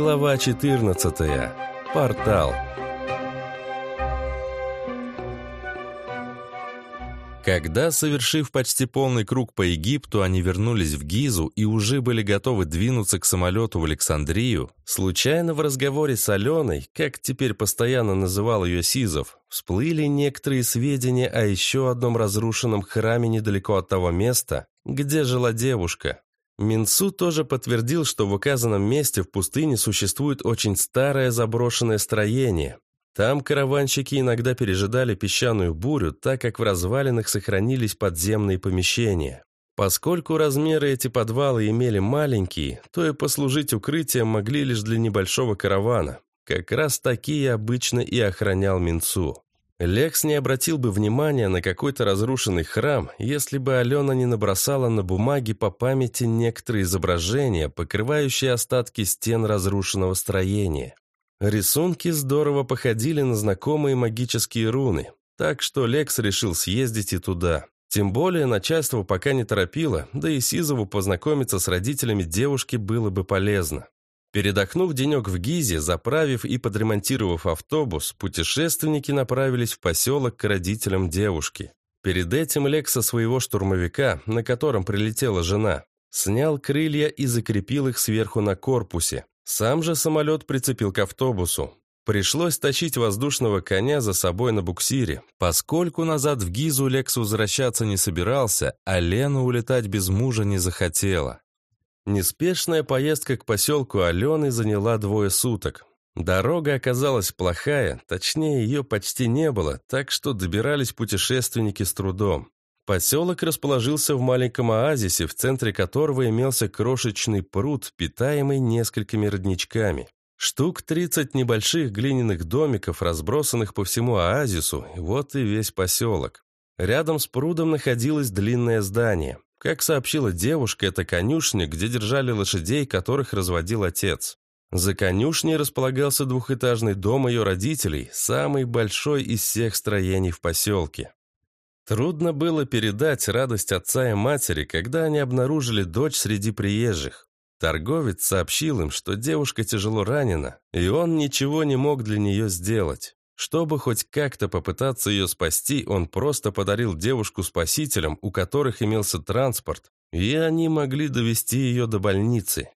Глава 14. Портал. Когда, совершив почти полный круг по Египту, они вернулись в Гизу и уже были готовы двинуться к самолету в Александрию, случайно в разговоре с Аленой, как теперь постоянно называл ее Сизов, всплыли некоторые сведения о еще одном разрушенном храме недалеко от того места, где жила девушка. Минсу тоже подтвердил, что в указанном месте в пустыне существует очень старое заброшенное строение. Там караванщики иногда пережидали песчаную бурю, так как в развалинах сохранились подземные помещения. Поскольку размеры эти подвалы имели маленькие, то и послужить укрытием могли лишь для небольшого каравана. Как раз такие обычно и охранял Минцу. Лекс не обратил бы внимания на какой-то разрушенный храм, если бы Алена не набросала на бумаге по памяти некоторые изображения, покрывающие остатки стен разрушенного строения. Рисунки здорово походили на знакомые магические руны, так что Лекс решил съездить и туда. Тем более начальство пока не торопило, да и Сизову познакомиться с родителями девушки было бы полезно. Передохнув денек в Гизе, заправив и подремонтировав автобус, путешественники направились в поселок к родителям девушки. Перед этим Лек со своего штурмовика, на котором прилетела жена, снял крылья и закрепил их сверху на корпусе. Сам же самолет прицепил к автобусу. Пришлось тащить воздушного коня за собой на буксире, поскольку назад в Гизу Лекс возвращаться не собирался, а Лена улетать без мужа не захотела. Неспешная поездка к поселку Алены заняла двое суток. Дорога оказалась плохая, точнее, ее почти не было, так что добирались путешественники с трудом. Поселок расположился в маленьком оазисе, в центре которого имелся крошечный пруд, питаемый несколькими родничками. Штук 30 небольших глиняных домиков, разбросанных по всему оазису, вот и весь поселок. Рядом с прудом находилось длинное здание. Как сообщила девушка, это конюшня, где держали лошадей, которых разводил отец. За конюшней располагался двухэтажный дом ее родителей, самый большой из всех строений в поселке. Трудно было передать радость отца и матери, когда они обнаружили дочь среди приезжих. Торговец сообщил им, что девушка тяжело ранена, и он ничего не мог для нее сделать. Чтобы хоть как-то попытаться ее спасти, он просто подарил девушку спасителям, у которых имелся транспорт, и они могли довести ее до больницы.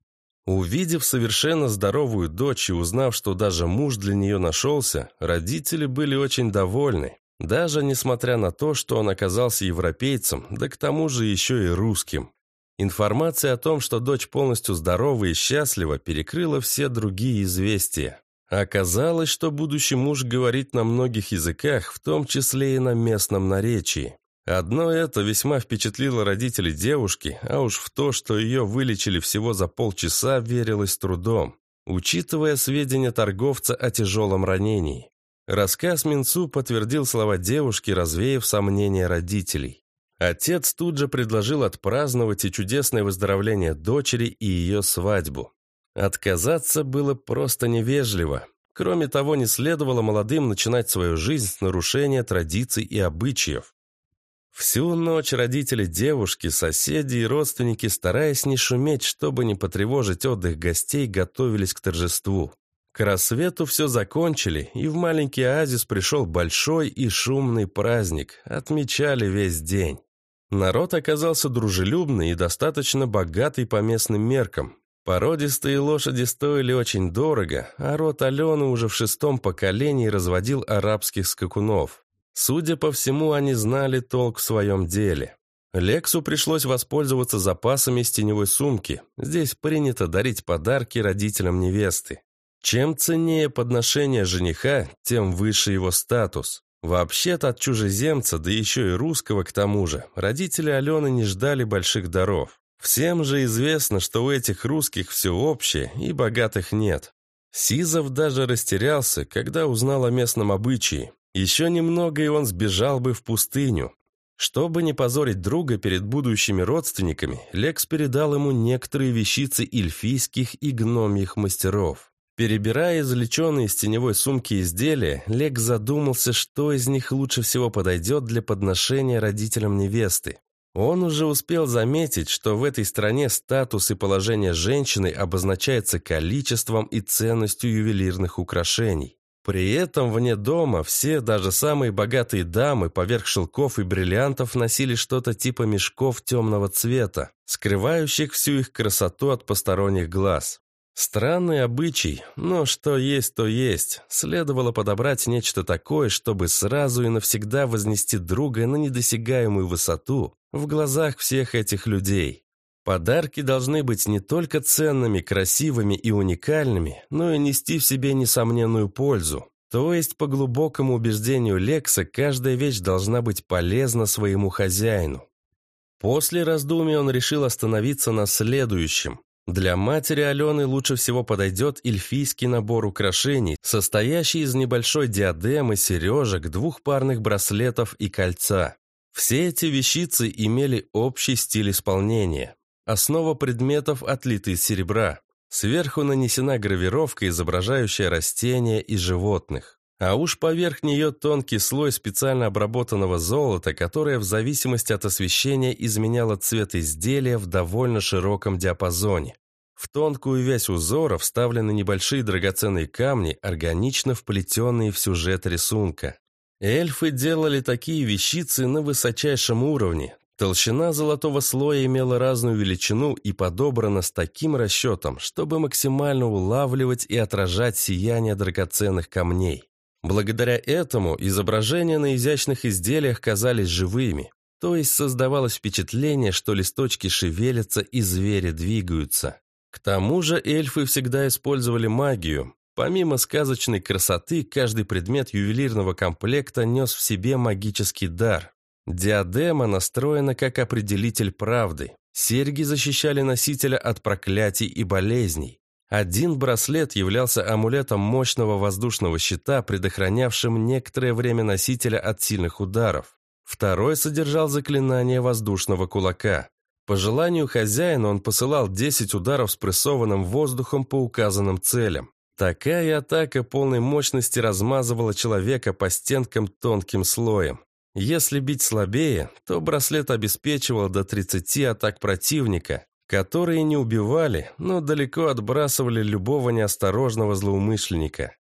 Увидев совершенно здоровую дочь и узнав, что даже муж для нее нашелся, родители были очень довольны, даже несмотря на то, что он оказался европейцем, да к тому же еще и русским. Информация о том, что дочь полностью здорова и счастлива, перекрыла все другие известия. Оказалось, что будущий муж говорит на многих языках, в том числе и на местном наречии. Одно это весьма впечатлило родителей девушки, а уж в то, что ее вылечили всего за полчаса, верилось трудом, учитывая сведения торговца о тяжелом ранении. Рассказ Минцу подтвердил слова девушки, развеяв сомнения родителей. Отец тут же предложил отпраздновать и чудесное выздоровление дочери и ее свадьбу. Отказаться было просто невежливо. Кроме того, не следовало молодым начинать свою жизнь с нарушения традиций и обычаев. Всю ночь родители девушки, соседи и родственники, стараясь не шуметь, чтобы не потревожить отдых гостей, готовились к торжеству. К рассвету все закончили, и в маленький оазис пришел большой и шумный праздник. Отмечали весь день. Народ оказался дружелюбный и достаточно богатый по местным меркам. Породистые лошади стоили очень дорого, а род Алены уже в шестом поколении разводил арабских скакунов. Судя по всему, они знали толк в своем деле. Лексу пришлось воспользоваться запасами из теневой сумки. Здесь принято дарить подарки родителям невесты. Чем ценнее подношение жениха, тем выше его статус. Вообще-то от чужеземца, да еще и русского к тому же, родители Алены не ждали больших даров. Всем же известно, что у этих русских все общее и богатых нет. Сизов даже растерялся, когда узнал о местном обычае. Еще немного, и он сбежал бы в пустыню. Чтобы не позорить друга перед будущими родственниками, Лекс передал ему некоторые вещицы эльфийских и гномьих мастеров. Перебирая извлеченные из теневой сумки изделия, Лекс задумался, что из них лучше всего подойдет для подношения родителям невесты. Он уже успел заметить, что в этой стране статус и положение женщины обозначается количеством и ценностью ювелирных украшений. При этом вне дома все, даже самые богатые дамы, поверх шелков и бриллиантов носили что-то типа мешков темного цвета, скрывающих всю их красоту от посторонних глаз. Странный обычай, но что есть, то есть. Следовало подобрать нечто такое, чтобы сразу и навсегда вознести друга на недосягаемую высоту в глазах всех этих людей. Подарки должны быть не только ценными, красивыми и уникальными, но и нести в себе несомненную пользу. То есть, по глубокому убеждению Лекса, каждая вещь должна быть полезна своему хозяину. После раздумий он решил остановиться на следующем. Для матери Алены лучше всего подойдет эльфийский набор украшений, состоящий из небольшой диадемы, сережек, двух парных браслетов и кольца. Все эти вещицы имели общий стиль исполнения. Основа предметов отлита из серебра. Сверху нанесена гравировка, изображающая растения и животных. А уж поверх нее тонкий слой специально обработанного золота, которое в зависимости от освещения изменяло цвет изделия в довольно широком диапазоне. В тонкую вязь узора вставлены небольшие драгоценные камни, органично вплетенные в сюжет рисунка. Эльфы делали такие вещицы на высочайшем уровне. Толщина золотого слоя имела разную величину и подобрана с таким расчетом, чтобы максимально улавливать и отражать сияние драгоценных камней. Благодаря этому изображения на изящных изделиях казались живыми, то есть создавалось впечатление, что листочки шевелятся и звери двигаются. К тому же эльфы всегда использовали магию. Помимо сказочной красоты, каждый предмет ювелирного комплекта нес в себе магический дар. Диадема настроена как определитель правды. Серьги защищали носителя от проклятий и болезней. Один браслет являлся амулетом мощного воздушного щита, предохранявшим некоторое время носителя от сильных ударов. Второй содержал заклинание воздушного кулака. По желанию хозяина он посылал 10 ударов с прессованным воздухом по указанным целям. Такая атака полной мощности размазывала человека по стенкам тонким слоем. Если бить слабее, то браслет обеспечивал до 30 атак противника, которые не убивали, но далеко отбрасывали любого неосторожного злоумышленника.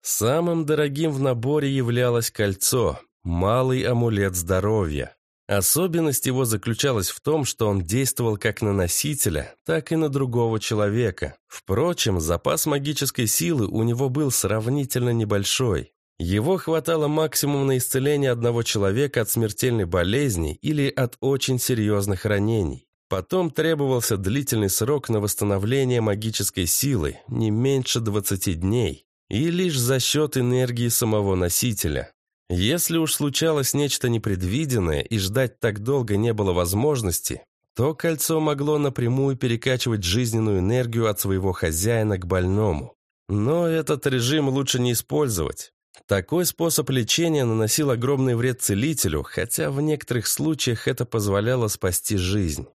Самым дорогим в наборе являлось кольцо, малый амулет здоровья. Особенность его заключалась в том, что он действовал как на носителя, так и на другого человека. Впрочем, запас магической силы у него был сравнительно небольшой. Его хватало максимум на исцеление одного человека от смертельной болезни или от очень серьезных ранений. Потом требовался длительный срок на восстановление магической силы, не меньше 20 дней, и лишь за счет энергии самого носителя. Если уж случалось нечто непредвиденное и ждать так долго не было возможности, то кольцо могло напрямую перекачивать жизненную энергию от своего хозяина к больному. Но этот режим лучше не использовать. Такой способ лечения наносил огромный вред целителю, хотя в некоторых случаях это позволяло спасти жизнь.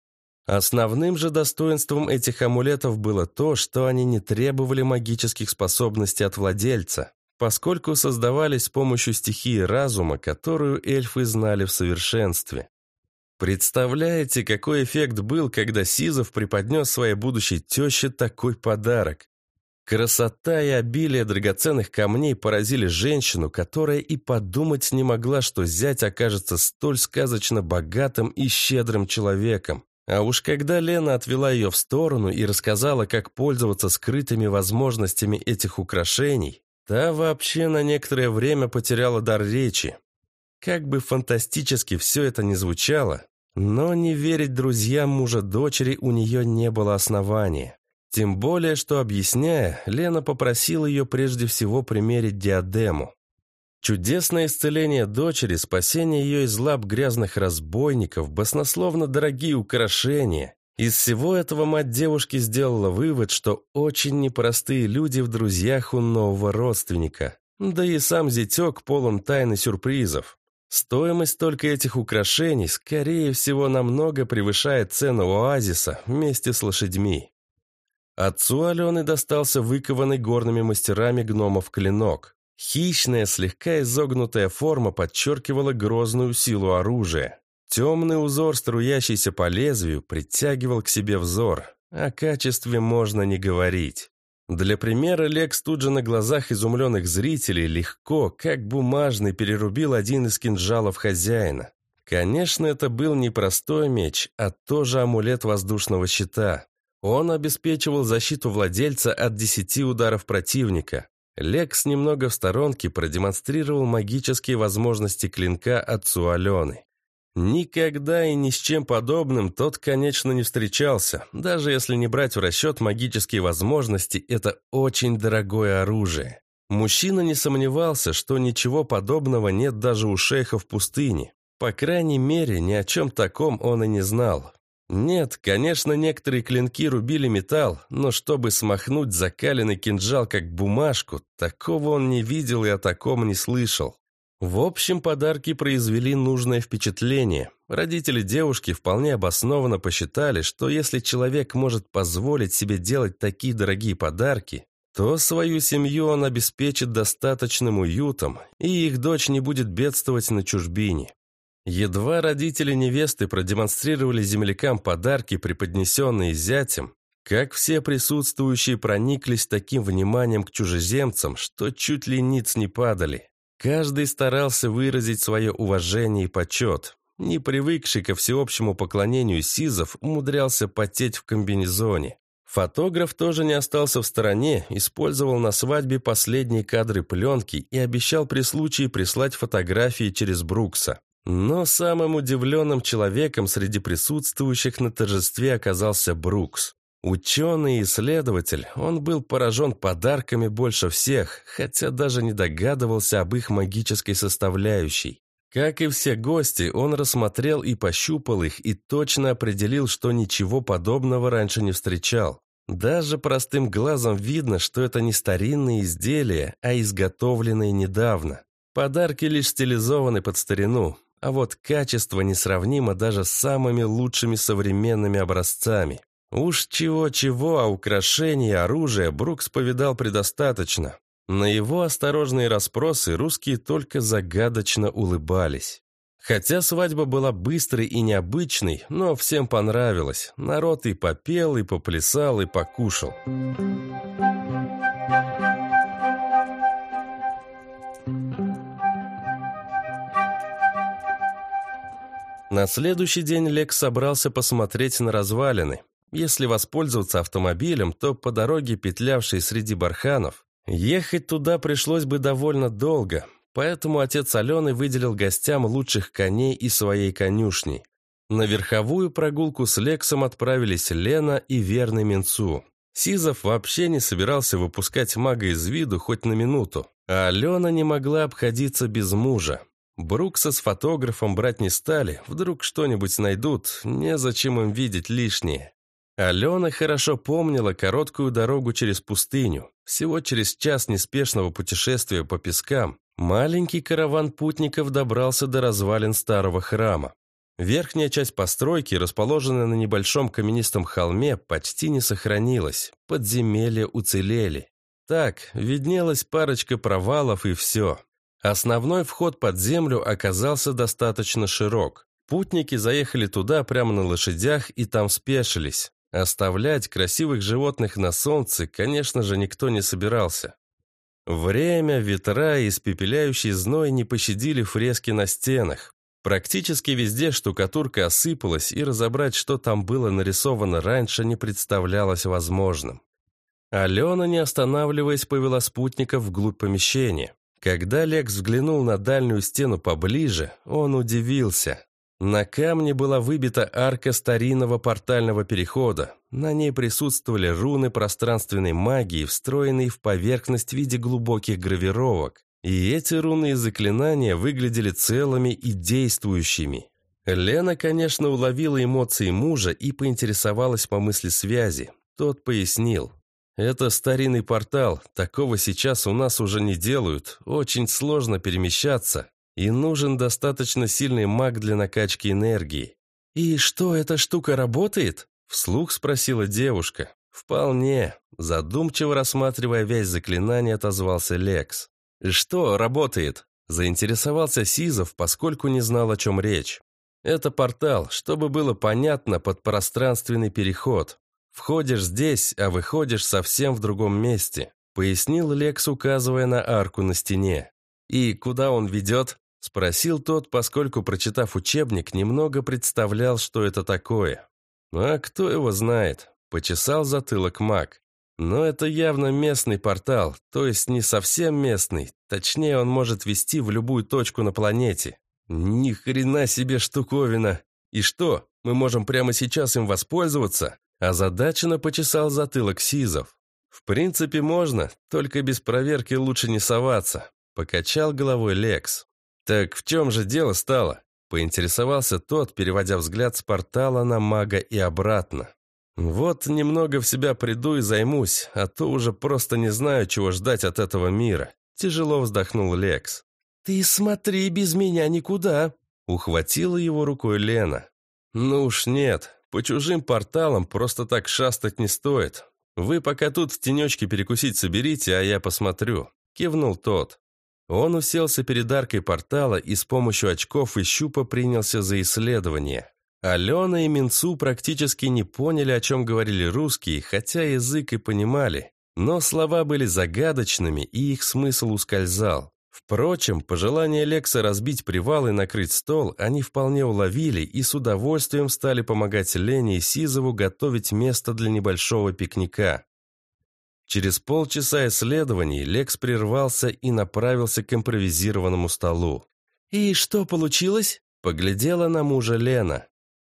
Основным же достоинством этих амулетов было то, что они не требовали магических способностей от владельца, поскольку создавались с помощью стихии разума, которую эльфы знали в совершенстве. Представляете, какой эффект был, когда Сизов преподнес своей будущей теще такой подарок? Красота и обилие драгоценных камней поразили женщину, которая и подумать не могла, что зять окажется столь сказочно богатым и щедрым человеком. А уж когда Лена отвела ее в сторону и рассказала, как пользоваться скрытыми возможностями этих украшений, та вообще на некоторое время потеряла дар речи. Как бы фантастически все это ни звучало, но не верить друзьям мужа дочери у нее не было основания. Тем более, что, объясняя, Лена попросила ее прежде всего примерить диадему. Чудесное исцеление дочери, спасение ее из лап грязных разбойников, баснословно дорогие украшения. Из всего этого мать девушки сделала вывод, что очень непростые люди в друзьях у нового родственника. Да и сам зятек полон тайны сюрпризов. Стоимость только этих украшений, скорее всего, намного превышает цену оазиса вместе с лошадьми. Отцу Алены достался выкованный горными мастерами гномов клинок. Хищная, слегка изогнутая форма подчеркивала грозную силу оружия. Темный узор, струящийся по лезвию, притягивал к себе взор. О качестве можно не говорить. Для примера Лекс тут же на глазах изумленных зрителей легко, как бумажный, перерубил один из кинжалов хозяина. Конечно, это был не простой меч, а тоже амулет воздушного щита. Он обеспечивал защиту владельца от десяти ударов противника. Лекс немного в сторонке продемонстрировал магические возможности клинка отцу Алены. Никогда и ни с чем подобным тот, конечно, не встречался. Даже если не брать в расчет магические возможности, это очень дорогое оружие. Мужчина не сомневался, что ничего подобного нет даже у шейха в пустыне. По крайней мере, ни о чем таком он и не знал. Нет, конечно, некоторые клинки рубили металл, но чтобы смахнуть закаленный кинжал как бумажку, такого он не видел и о таком не слышал. В общем, подарки произвели нужное впечатление. Родители девушки вполне обоснованно посчитали, что если человек может позволить себе делать такие дорогие подарки, то свою семью он обеспечит достаточным уютом, и их дочь не будет бедствовать на чужбине. Едва родители невесты продемонстрировали землякам подарки, преподнесенные зятем, как все присутствующие прониклись таким вниманием к чужеземцам, что чуть ли ниц не падали. Каждый старался выразить свое уважение и почет. Не привыкший ко всеобщему поклонению Сизов умудрялся потеть в комбинезоне. Фотограф тоже не остался в стороне, использовал на свадьбе последние кадры пленки и обещал при случае прислать фотографии через Брукса. Но самым удивленным человеком среди присутствующих на торжестве оказался Брукс. Ученый и исследователь, он был поражен подарками больше всех, хотя даже не догадывался об их магической составляющей. Как и все гости, он рассмотрел и пощупал их и точно определил, что ничего подобного раньше не встречал. Даже простым глазом видно, что это не старинные изделия, а изготовленные недавно. Подарки лишь стилизованы под старину, а вот качество несравнимо даже с самыми лучшими современными образцами. Уж чего-чего, а украшений и оружия Брукс повидал предостаточно. На его осторожные расспросы русские только загадочно улыбались. Хотя свадьба была быстрой и необычной, но всем понравилось. Народ и попел, и поплясал, и покушал. На следующий день Лекс собрался посмотреть на развалины. Если воспользоваться автомобилем, то по дороге, петлявшей среди барханов, ехать туда пришлось бы довольно долго, поэтому отец Алены выделил гостям лучших коней и своей конюшни. На верховую прогулку с Лексом отправились Лена и верный Минцу. Сизов вообще не собирался выпускать мага из виду хоть на минуту, а Алена не могла обходиться без мужа. Брукса с фотографом брать не стали, вдруг что-нибудь найдут, незачем им видеть лишнее. Алена хорошо помнила короткую дорогу через пустыню. Всего через час неспешного путешествия по пескам маленький караван путников добрался до развалин старого храма. Верхняя часть постройки, расположенная на небольшом каменистом холме, почти не сохранилась. Подземелья уцелели. Так, виднелась парочка провалов и все. Основной вход под землю оказался достаточно широк. Путники заехали туда прямо на лошадях и там спешились. Оставлять красивых животных на солнце, конечно же, никто не собирался. Время, ветра и испепеляющий зной не пощадили фрески на стенах. Практически везде штукатурка осыпалась, и разобрать, что там было нарисовано раньше, не представлялось возможным. Алена, не останавливаясь, повела спутников вглубь помещения. Когда Лекс взглянул на дальнюю стену поближе, он удивился. На камне была выбита арка старинного портального перехода. На ней присутствовали руны пространственной магии, встроенные в поверхность в виде глубоких гравировок. И эти руны и заклинания выглядели целыми и действующими. Лена, конечно, уловила эмоции мужа и поинтересовалась по мысли связи. Тот пояснил. «Это старинный портал, такого сейчас у нас уже не делают, очень сложно перемещаться, и нужен достаточно сильный маг для накачки энергии. «И что, эта штука работает?» – вслух спросила девушка. «Вполне», – задумчиво рассматривая вязь заклинания, отозвался Лекс. «Что работает?» – заинтересовался Сизов, поскольку не знал, о чем речь. Это портал, чтобы было понятно, подпространственный переход. Входишь здесь, а выходишь совсем в другом месте», — пояснил Лекс, указывая на арку на стене. «И куда он ведет?» — спросил тот, поскольку, прочитав учебник, немного представлял, что это такое. «А кто его знает?» — почесал затылок маг. «Но это явно местный портал, то есть не совсем местный, точнее он может вести в любую точку на планете. Ни хрена себе штуковина! И что, мы можем прямо сейчас им воспользоваться?» Озадаченно почесал затылок Сизов. «В принципе, можно, только без проверки лучше не соваться», покачал головой Лекс. «Так в чем же дело стало?» поинтересовался тот, переводя взгляд с портала на мага и обратно. «Вот немного в себя приду и займусь, а то уже просто не знаю, чего ждать от этого мира», тяжело вздохнул Лекс. «Ты смотри, без меня никуда!» Ухватила его рукой Лена. «Ну уж нет, по чужим порталам просто так шастать не стоит. Вы пока тут в тенечке перекусить соберите, а я посмотрю», кивнул тот. Он уселся перед аркой портала и с помощью очков и щупа принялся за исследование. Алена и Минцу практически не поняли, о чем говорили русские, хотя язык и понимали, но слова были загадочными, и их смысл ускользал. Впрочем, пожелание Лекса разбить привал и накрыть стол они вполне уловили и с удовольствием стали помогать Лене и Сизову готовить место для небольшого пикника. Через полчаса исследований Лекс прервался и направился к импровизированному столу. «И что получилось?» – поглядела на мужа Лена.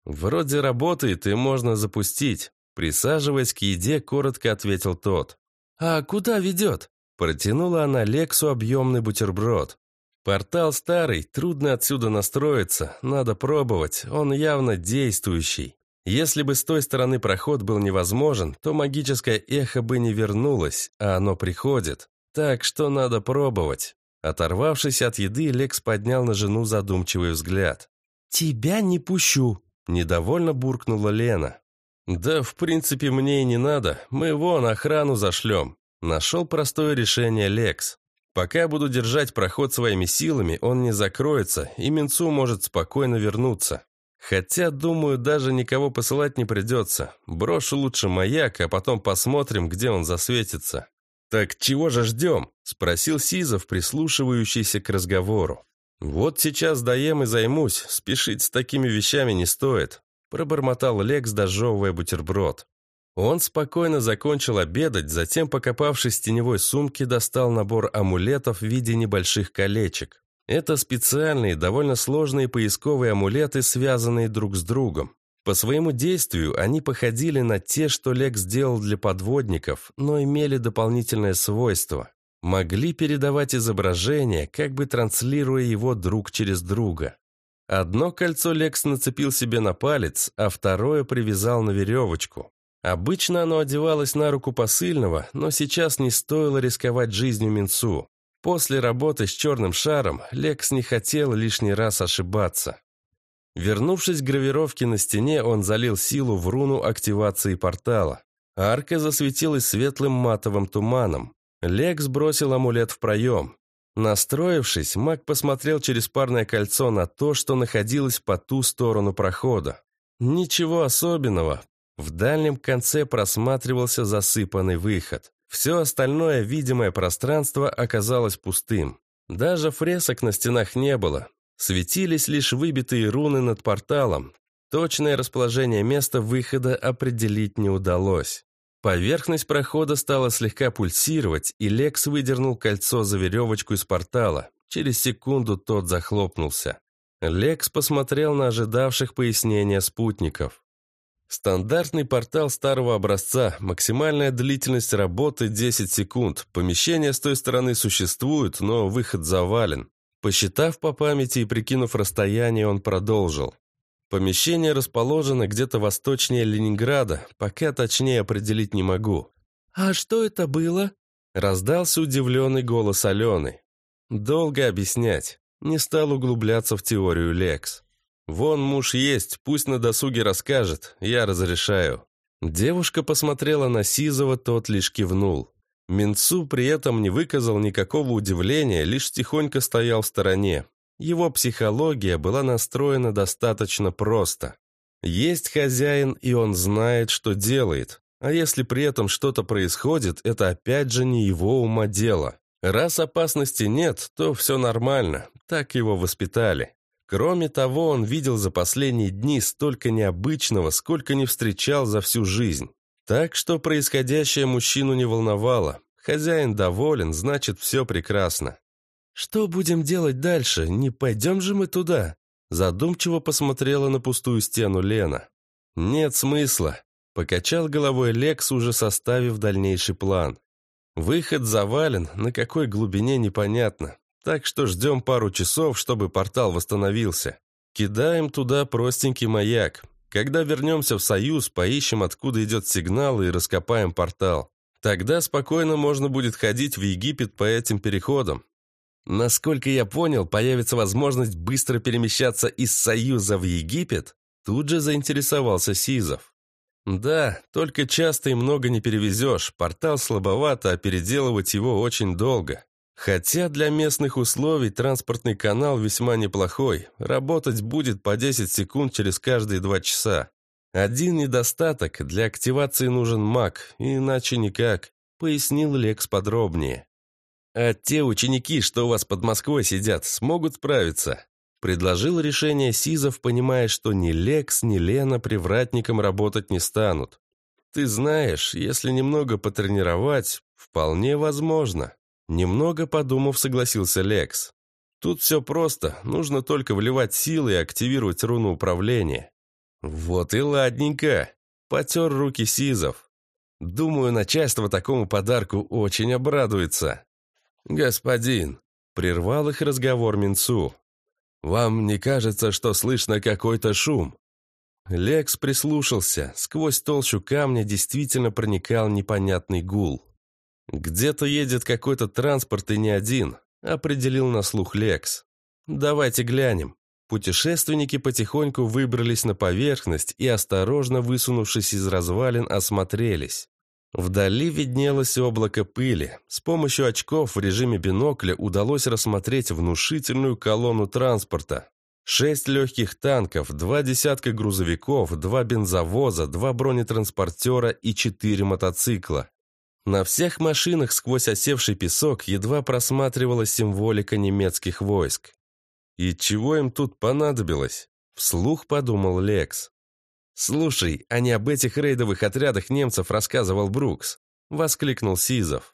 «Вроде работает и можно запустить», – присаживаясь к еде, коротко ответил тот. «А куда ведет?» Протянула она Лексу объемный бутерброд. «Портал старый, трудно отсюда настроиться, надо пробовать, он явно действующий. Если бы с той стороны проход был невозможен, то магическое эхо бы не вернулось, а оно приходит. Так что надо пробовать». Оторвавшись от еды, Лекс поднял на жену задумчивый взгляд. «Тебя не пущу», – недовольно буркнула Лена. «Да, в принципе, мне и не надо. Мы вон охрану зашлем. Нашел простое решение Лекс. Пока буду держать проход своими силами, он не закроется, и Минцу может спокойно вернуться. Хотя, думаю, даже никого посылать не придется. Брошу лучше маяк, а потом посмотрим, где он засветится. «Так чего же ждем?» – спросил Сизов, прислушивающийся к разговору. «Вот сейчас доем и займусь, спешить с такими вещами не стоит», – пробормотал Лекс, дожевывая бутерброд. Он спокойно закончил обедать, затем, покопавшись в теневой сумке, достал набор амулетов в виде небольших колечек. Это специальные, довольно сложные поисковые амулеты, связанные друг с другом. По своему действию они походили на те, что Лек сделал для подводников, но имели дополнительное свойство. Могли передавать изображение, как бы транслируя его друг через друга. Одно кольцо Лекс нацепил себе на палец, а второе привязал на веревочку. Обычно оно одевалось на руку посыльного, но сейчас не стоило рисковать жизнью Минцу. После работы с черным шаром Лекс не хотел лишний раз ошибаться. Вернувшись к гравировке на стене, он залил силу в руну активации портала. Арка засветилась светлым матовым туманом. Лекс бросил амулет в проем. Настроившись, маг посмотрел через парное кольцо на то, что находилось по ту сторону прохода. Ничего особенного, в дальнем конце просматривался засыпанный выход. Все остальное видимое пространство оказалось пустым. Даже фресок на стенах не было. Светились лишь выбитые руны над порталом. Точное расположение места выхода определить не удалось. Поверхность прохода стала слегка пульсировать, и Лекс выдернул кольцо за веревочку из портала. Через секунду тот захлопнулся. Лекс посмотрел на ожидавших пояснения спутников. Стандартный портал старого образца, максимальная длительность работы 10 секунд. Помещение с той стороны существует, но выход завален. Посчитав по памяти и прикинув расстояние, он продолжил. Помещение расположено где-то восточнее Ленинграда, пока точнее определить не могу. «А что это было?» Раздался удивленный голос Алены. Долго объяснять. Не стал углубляться в теорию Лекс. «Вон муж есть, пусть на досуге расскажет, я разрешаю». Девушка посмотрела на Сизова, тот лишь кивнул. Минцу при этом не выказал никакого удивления, лишь тихонько стоял в стороне. Его психология была настроена достаточно просто. Есть хозяин, и он знает, что делает. А если при этом что-то происходит, это опять же не его ума дело. Раз опасности нет, то все нормально, так его воспитали. Кроме того, он видел за последние дни столько необычного, сколько не встречал за всю жизнь. Так что происходящее мужчину не волновало. Хозяин доволен, значит, все прекрасно. «Что будем делать дальше? Не пойдем же мы туда?» Задумчиво посмотрела на пустую стену Лена. «Нет смысла», — покачал головой Лекс, уже составив дальнейший план. Выход завален, на какой глубине непонятно. Так что ждем пару часов, чтобы портал восстановился. Кидаем туда простенький маяк. Когда вернемся в Союз, поищем, откуда идет сигнал, и раскопаем портал. Тогда спокойно можно будет ходить в Египет по этим переходам. Насколько я понял, появится возможность быстро перемещаться из Союза в Египет? Тут же заинтересовался Сизов. Да, только часто и много не перевезешь, портал слабовато, а переделывать его очень долго. Хотя для местных условий транспортный канал весьма неплохой, работать будет по 10 секунд через каждые 2 часа. Один недостаток, для активации нужен маг, иначе никак, пояснил Лекс подробнее. А те ученики, что у вас под Москвой сидят, смогут справиться? Предложил решение Сизов, понимая, что ни Лекс, ни Лена привратником работать не станут. Ты знаешь, если немного потренировать, вполне возможно. Немного подумав, согласился Лекс. Тут все просто, нужно только вливать силы и активировать руну управления. Вот и ладненько. Потер руки Сизов. Думаю, начальство такому подарку очень обрадуется. Господин, прервал их разговор Минцу. «Вам не кажется, что слышно какой-то шум?» Лекс прислушался. Сквозь толщу камня действительно проникал непонятный гул. «Где-то едет какой-то транспорт и не один», — определил на слух Лекс. «Давайте глянем». Путешественники потихоньку выбрались на поверхность и, осторожно высунувшись из развалин, осмотрелись. Вдали виднелось облако пыли. С помощью очков в режиме бинокля удалось рассмотреть внушительную колонну транспорта. Шесть легких танков, два десятка грузовиков, два бензовоза, два бронетранспортера и четыре мотоцикла. На всех машинах сквозь осевший песок едва просматривалась символика немецких войск. «И чего им тут понадобилось?» – вслух подумал Лекс. «Слушай, а не об этих рейдовых отрядах немцев рассказывал Брукс?» — воскликнул Сизов.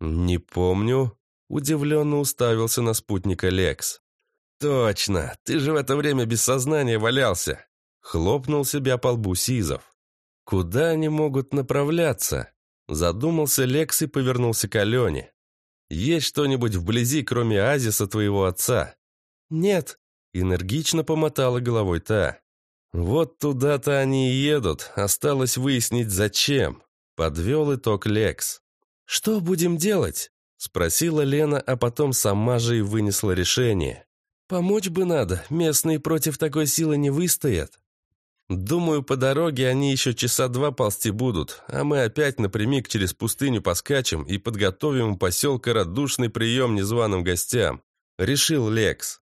«Не помню», — удивленно уставился на спутника Лекс. «Точно, ты же в это время без сознания валялся!» — хлопнул себя по лбу Сизов. «Куда они могут направляться?» Задумался Лекс и повернулся к Алене. «Есть что-нибудь вблизи, кроме оазиса твоего отца?» «Нет», — энергично помотала головой та. «Вот туда-то они и едут. Осталось выяснить, зачем», — подвел итог Лекс. «Что будем делать?» — спросила Лена, а потом сама же и вынесла решение. «Помочь бы надо, местные против такой силы не выстоят». «Думаю, по дороге они еще часа два ползти будут, а мы опять напрямик через пустыню поскачем и подготовим у поселка радушный прием незваным гостям», — решил Лекс.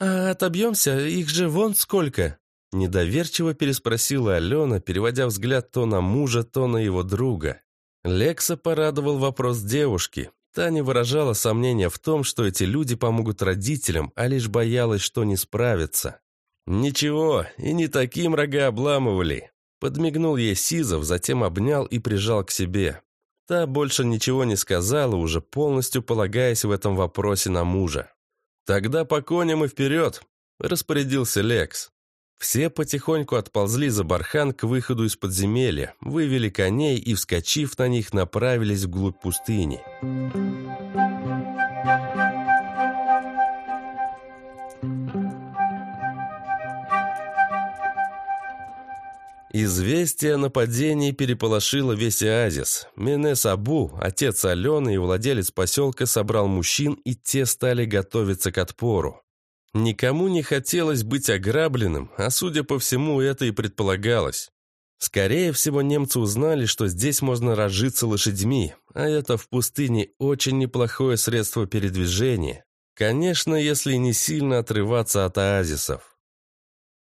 «А отобьемся? Их же вон сколько!» Недоверчиво переспросила Алена, переводя взгляд то на мужа, то на его друга. Лекса порадовал вопрос девушки. Та не выражала сомнения в том, что эти люди помогут родителям, а лишь боялась, что не справятся. «Ничего, и не таким рога обламывали», — подмигнул ей Сизов, затем обнял и прижал к себе. Та больше ничего не сказала, уже полностью полагаясь в этом вопросе на мужа. «Тогда по коням и вперед», — распорядился Лекс. Все потихоньку отползли за бархан к выходу из подземелья, вывели коней и, вскочив на них, направились вглубь пустыни. Известие о нападении переполошило весь оазис. Менес Абу, отец Алены и владелец поселка, собрал мужчин, и те стали готовиться к отпору. Никому не хотелось быть ограбленным, а судя по всему, это и предполагалось. Скорее всего, немцы узнали, что здесь можно разжиться лошадьми, а это в пустыне очень неплохое средство передвижения. Конечно, если не сильно отрываться от оазисов.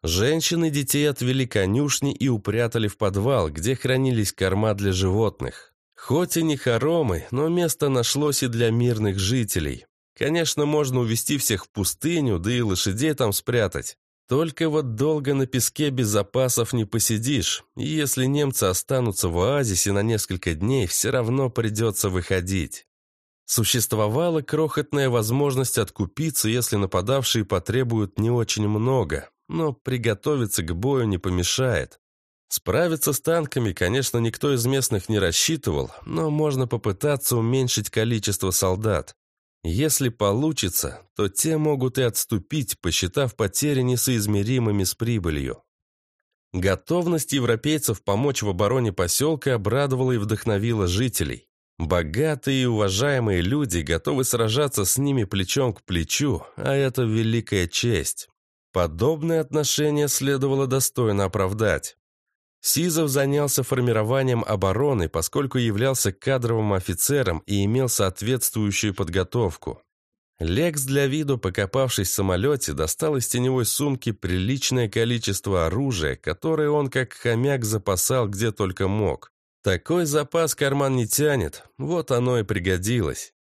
Женщины детей отвели конюшни и упрятали в подвал, где хранились корма для животных. Хоть и не хоромы, но место нашлось и для мирных жителей. Конечно, можно увезти всех в пустыню, да и лошадей там спрятать. Только вот долго на песке без запасов не посидишь, и если немцы останутся в оазисе на несколько дней, все равно придется выходить. Существовала крохотная возможность откупиться, если нападавшие потребуют не очень много, но приготовиться к бою не помешает. Справиться с танками, конечно, никто из местных не рассчитывал, но можно попытаться уменьшить количество солдат. Если получится, то те могут и отступить, посчитав потери несоизмеримыми с прибылью. Готовность европейцев помочь в обороне поселка обрадовала и вдохновила жителей. Богатые и уважаемые люди готовы сражаться с ними плечом к плечу, а это великая честь. Подобное отношение следовало достойно оправдать. Сизов занялся формированием обороны, поскольку являлся кадровым офицером и имел соответствующую подготовку. Лекс для виду, покопавшись в самолете, достал из теневой сумки приличное количество оружия, которое он как хомяк запасал где только мог. Такой запас карман не тянет, вот оно и пригодилось.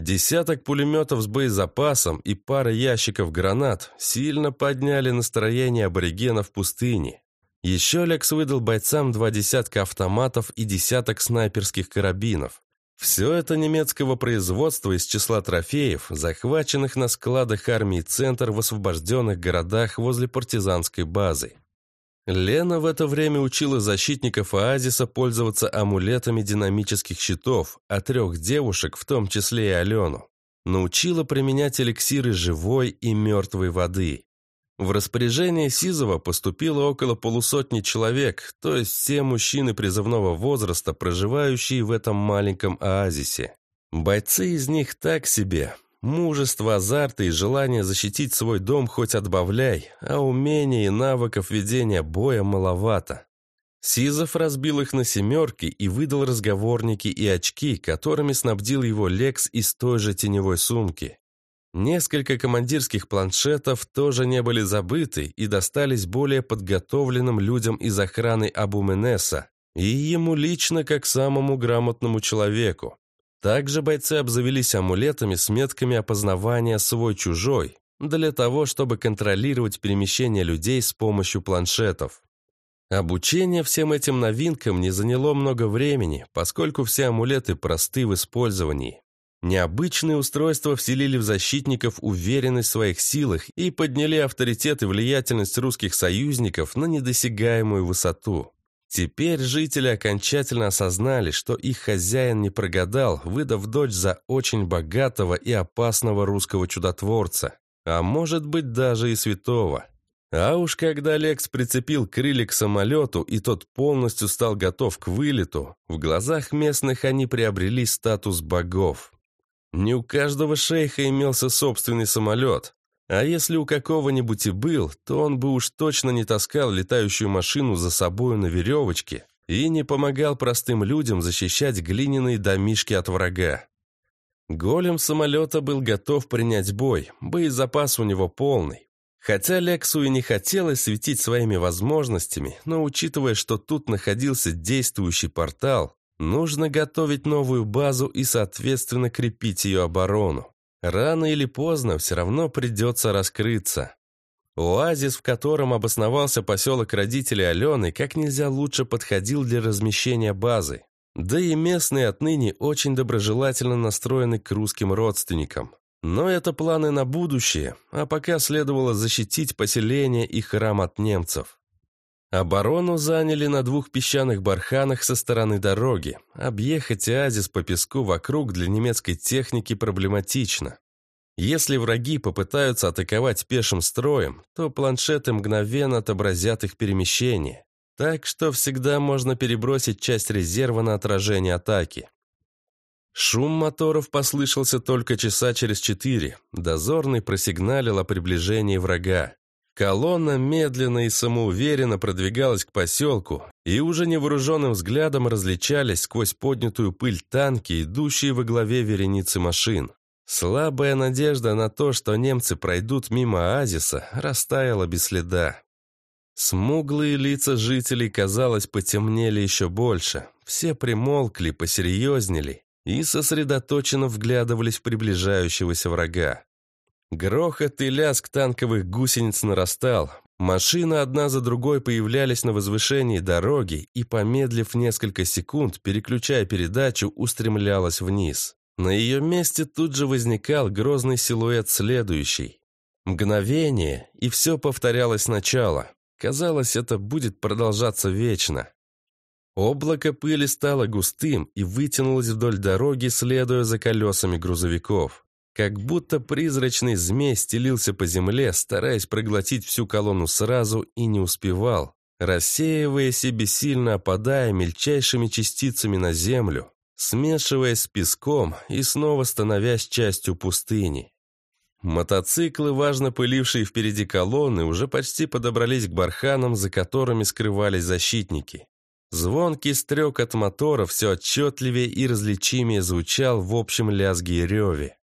Десяток пулеметов с боезапасом и пара ящиков гранат сильно подняли настроение аборигенов в пустыне. Еще Лекс выдал бойцам два десятка автоматов и десяток снайперских карабинов. Все это немецкого производства из числа трофеев, захваченных на складах армии «Центр» в освобожденных городах возле партизанской базы. Лена в это время учила защитников оазиса пользоваться амулетами динамических щитов, а трех девушек, в том числе и Алену, научила применять эликсиры живой и мертвой воды. В распоряжение Сизова поступило около полусотни человек, то есть все мужчины призывного возраста, проживающие в этом маленьком оазисе. Бойцы из них так себе. Мужество, азарт и желание защитить свой дом хоть отбавляй, а умений и навыков ведения боя маловато. Сизов разбил их на семерки и выдал разговорники и очки, которыми снабдил его Лекс из той же теневой сумки. Несколько командирских планшетов тоже не были забыты и достались более подготовленным людям из охраны Абуменеса и ему лично как самому грамотному человеку. Также бойцы обзавелись амулетами с метками опознавания свой-чужой для того, чтобы контролировать перемещение людей с помощью планшетов. Обучение всем этим новинкам не заняло много времени, поскольку все амулеты просты в использовании. Необычные устройства вселили в защитников уверенность в своих силах и подняли авторитет и влиятельность русских союзников на недосягаемую высоту. Теперь жители окончательно осознали, что их хозяин не прогадал, выдав дочь за очень богатого и опасного русского чудотворца, а может быть даже и святого. А уж когда Лекс прицепил крылья к самолету, и тот полностью стал готов к вылету, в глазах местных они приобрели статус богов. Не у каждого шейха имелся собственный самолет, а если у какого-нибудь и был, то он бы уж точно не таскал летающую машину за собою на веревочке и не помогал простым людям защищать глиняные домишки от врага. Голем самолета был готов принять бой, боезапас у него полный. Хотя Лексу и не хотелось светить своими возможностями, но учитывая, что тут находился действующий портал, Нужно готовить новую базу и, соответственно, крепить ее оборону. Рано или поздно все равно придется раскрыться. Оазис, в котором обосновался поселок родителей Алены, как нельзя лучше подходил для размещения базы. Да и местные отныне очень доброжелательно настроены к русским родственникам. Но это планы на будущее, а пока следовало защитить поселение и храм от немцев. Оборону заняли на двух песчаных барханах со стороны дороги. Объехать оазис по песку вокруг для немецкой техники проблематично. Если враги попытаются атаковать пешим строем, то планшеты мгновенно отобразят их перемещение. Так что всегда можно перебросить часть резерва на отражение атаки. Шум моторов послышался только часа через четыре. Дозорный просигналил о приближении врага. Колонна медленно и самоуверенно продвигалась к поселку, и уже невооруженным взглядом различались сквозь поднятую пыль танки, идущие во главе вереницы машин. Слабая надежда на то, что немцы пройдут мимо оазиса, растаяла без следа. Смуглые лица жителей, казалось, потемнели еще больше. Все примолкли, посерьезнели и сосредоточенно вглядывались в приближающегося врага. Грохот и лязг танковых гусениц нарастал. Машины одна за другой появлялись на возвышении дороги и, помедлив несколько секунд, переключая передачу, устремлялась вниз. На ее месте тут же возникал грозный силуэт следующий. Мгновение, и все повторялось сначала. Казалось, это будет продолжаться вечно. Облако пыли стало густым и вытянулось вдоль дороги, следуя за колесами грузовиков. Как будто призрачный змей стелился по земле, стараясь проглотить всю колонну сразу, и не успевал, рассеиваясь и бессильно опадая мельчайшими частицами на землю, смешиваясь с песком и снова становясь частью пустыни. Мотоциклы, важно пылившие впереди колонны, уже почти подобрались к барханам, за которыми скрывались защитники. Звонкий стрек от мотора все отчетливее и различимее звучал в общем лязге и реве.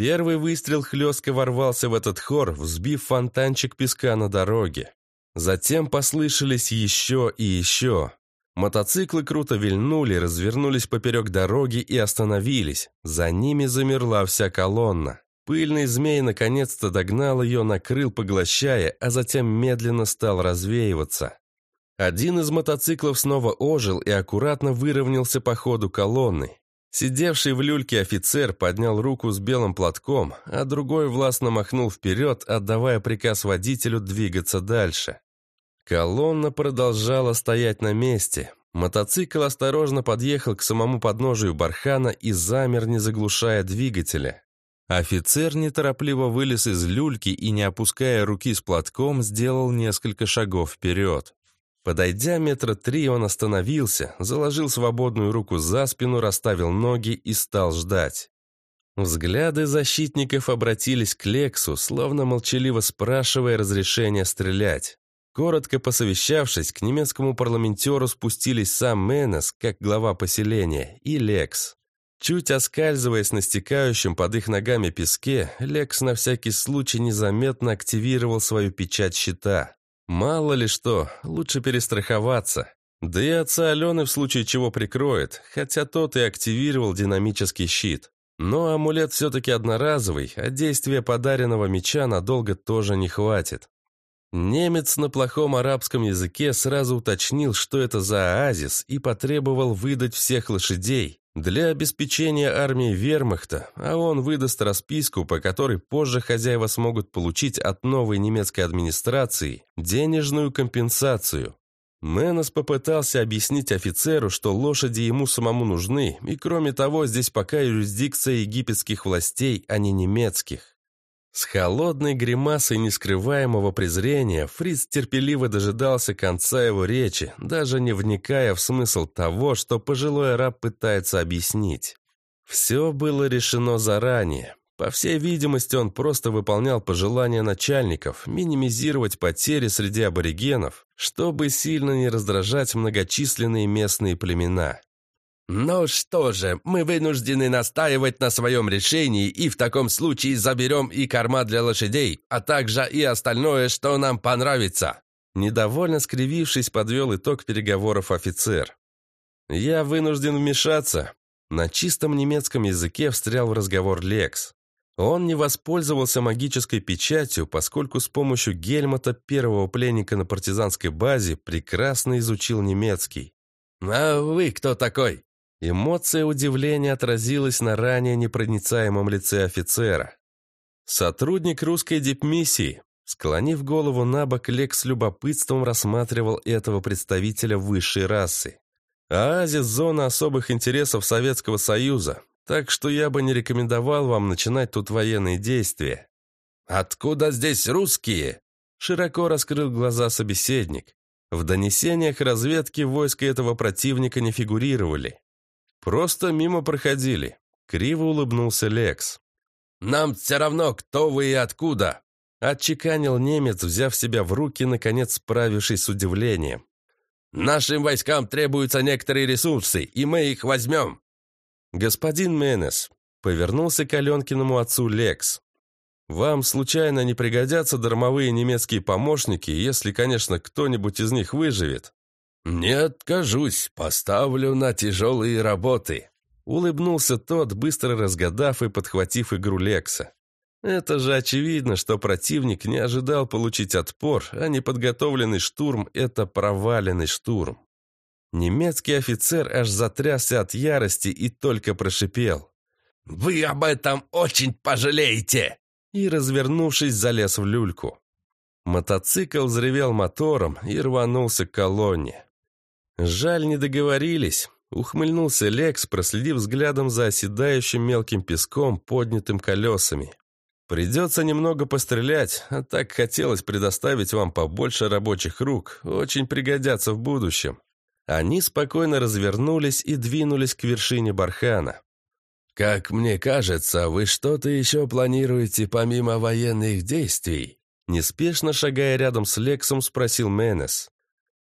Первый выстрел хлестко ворвался в этот хор, взбив фонтанчик песка на дороге. Затем послышались еще и еще. Мотоциклы круто вильнули, развернулись поперек дороги и остановились. За ними замерла вся колонна. Пыльный змей наконец-то догнал ее, накрыл, поглощая, а затем медленно стал развеиваться. Один из мотоциклов снова ожил и аккуратно выровнялся по ходу колонны. Сидевший в люльке офицер поднял руку с белым платком, а другой властно махнул вперед, отдавая приказ водителю двигаться дальше. Колонна продолжала стоять на месте. Мотоцикл осторожно подъехал к самому подножию бархана и замер, не заглушая двигателя. Офицер неторопливо вылез из люльки и, не опуская руки с платком, сделал несколько шагов вперед. Подойдя метра три, он остановился, заложил свободную руку за спину, расставил ноги и стал ждать. Взгляды защитников обратились к Лексу, словно молчаливо спрашивая разрешения стрелять. Коротко посовещавшись, к немецкому парламентеру спустились сам Менес, как глава поселения, и Лекс. Чуть оскальзываясь на стекающем под их ногами песке, Лекс на всякий случай незаметно активировал свою печать щита. Мало ли что, лучше перестраховаться. Да и отца Алены в случае чего прикроет, хотя тот и активировал динамический щит. Но амулет все-таки одноразовый, а действия подаренного меча надолго тоже не хватит. Немец на плохом арабском языке сразу уточнил, что это за оазис, и потребовал выдать всех лошадей для обеспечения армии вермахта, а он выдаст расписку, по которой позже хозяева смогут получить от новой немецкой администрации денежную компенсацию. Менос попытался объяснить офицеру, что лошади ему самому нужны, и кроме того, здесь пока юрисдикция египетских властей, а не немецких. С холодной гримасой нескрываемого презрения Фриц терпеливо дожидался конца его речи, даже не вникая в смысл того, что пожилой араб пытается объяснить. Все было решено заранее. По всей видимости, он просто выполнял пожелания начальников минимизировать потери среди аборигенов, чтобы сильно не раздражать многочисленные местные племена. «Ну что же, мы вынуждены настаивать на своем решении и в таком случае заберем и корма для лошадей, а также и остальное, что нам понравится». Недовольно скривившись, подвел итог переговоров офицер. «Я вынужден вмешаться». На чистом немецком языке встрял в разговор Лекс. Он не воспользовался магической печатью, поскольку с помощью Гельмата, первого пленника на партизанской базе, прекрасно изучил немецкий. «А вы кто такой?» Эмоция удивления отразилась на ранее непроницаемом лице офицера. Сотрудник русской дипмиссии, склонив голову на бок, Лек с любопытством рассматривал этого представителя высшей расы. Оазис – зона особых интересов Советского Союза, так что я бы не рекомендовал вам начинать тут военные действия. «Откуда здесь русские?» Широко раскрыл глаза собеседник. В донесениях разведки войска этого противника не фигурировали. «Просто мимо проходили», — криво улыбнулся Лекс. «Нам все равно, кто вы и откуда», — отчеканил немец, взяв себя в руки, наконец справившись с удивлением. «Нашим войскам требуются некоторые ресурсы, и мы их возьмем». «Господин Менес», Повернулся к Аленкиному отцу Лекс. «Вам случайно не пригодятся дармовые немецкие помощники, если, конечно, кто-нибудь из них выживет?» «Не откажусь, поставлю на тяжелые работы», — улыбнулся тот, быстро разгадав и подхватив игру Лекса. Это же очевидно, что противник не ожидал получить отпор, а неподготовленный штурм – это проваленный штурм. Немецкий офицер аж затрясся от ярости и только прошипел. «Вы об этом очень пожалеете!» И, развернувшись, залез в люльку. Мотоцикл взревел мотором и рванулся к колонне. Жаль, не договорились. Ухмыльнулся Лекс, проследив взглядом за оседающим мелким песком, поднятым колесами. Придется немного пострелять, а так хотелось предоставить вам побольше рабочих рук, очень пригодятся в будущем. Они спокойно развернулись и двинулись к вершине бархана. «Как мне кажется, вы что-то еще планируете помимо военных действий?» Неспешно шагая рядом с Лексом, спросил Менес.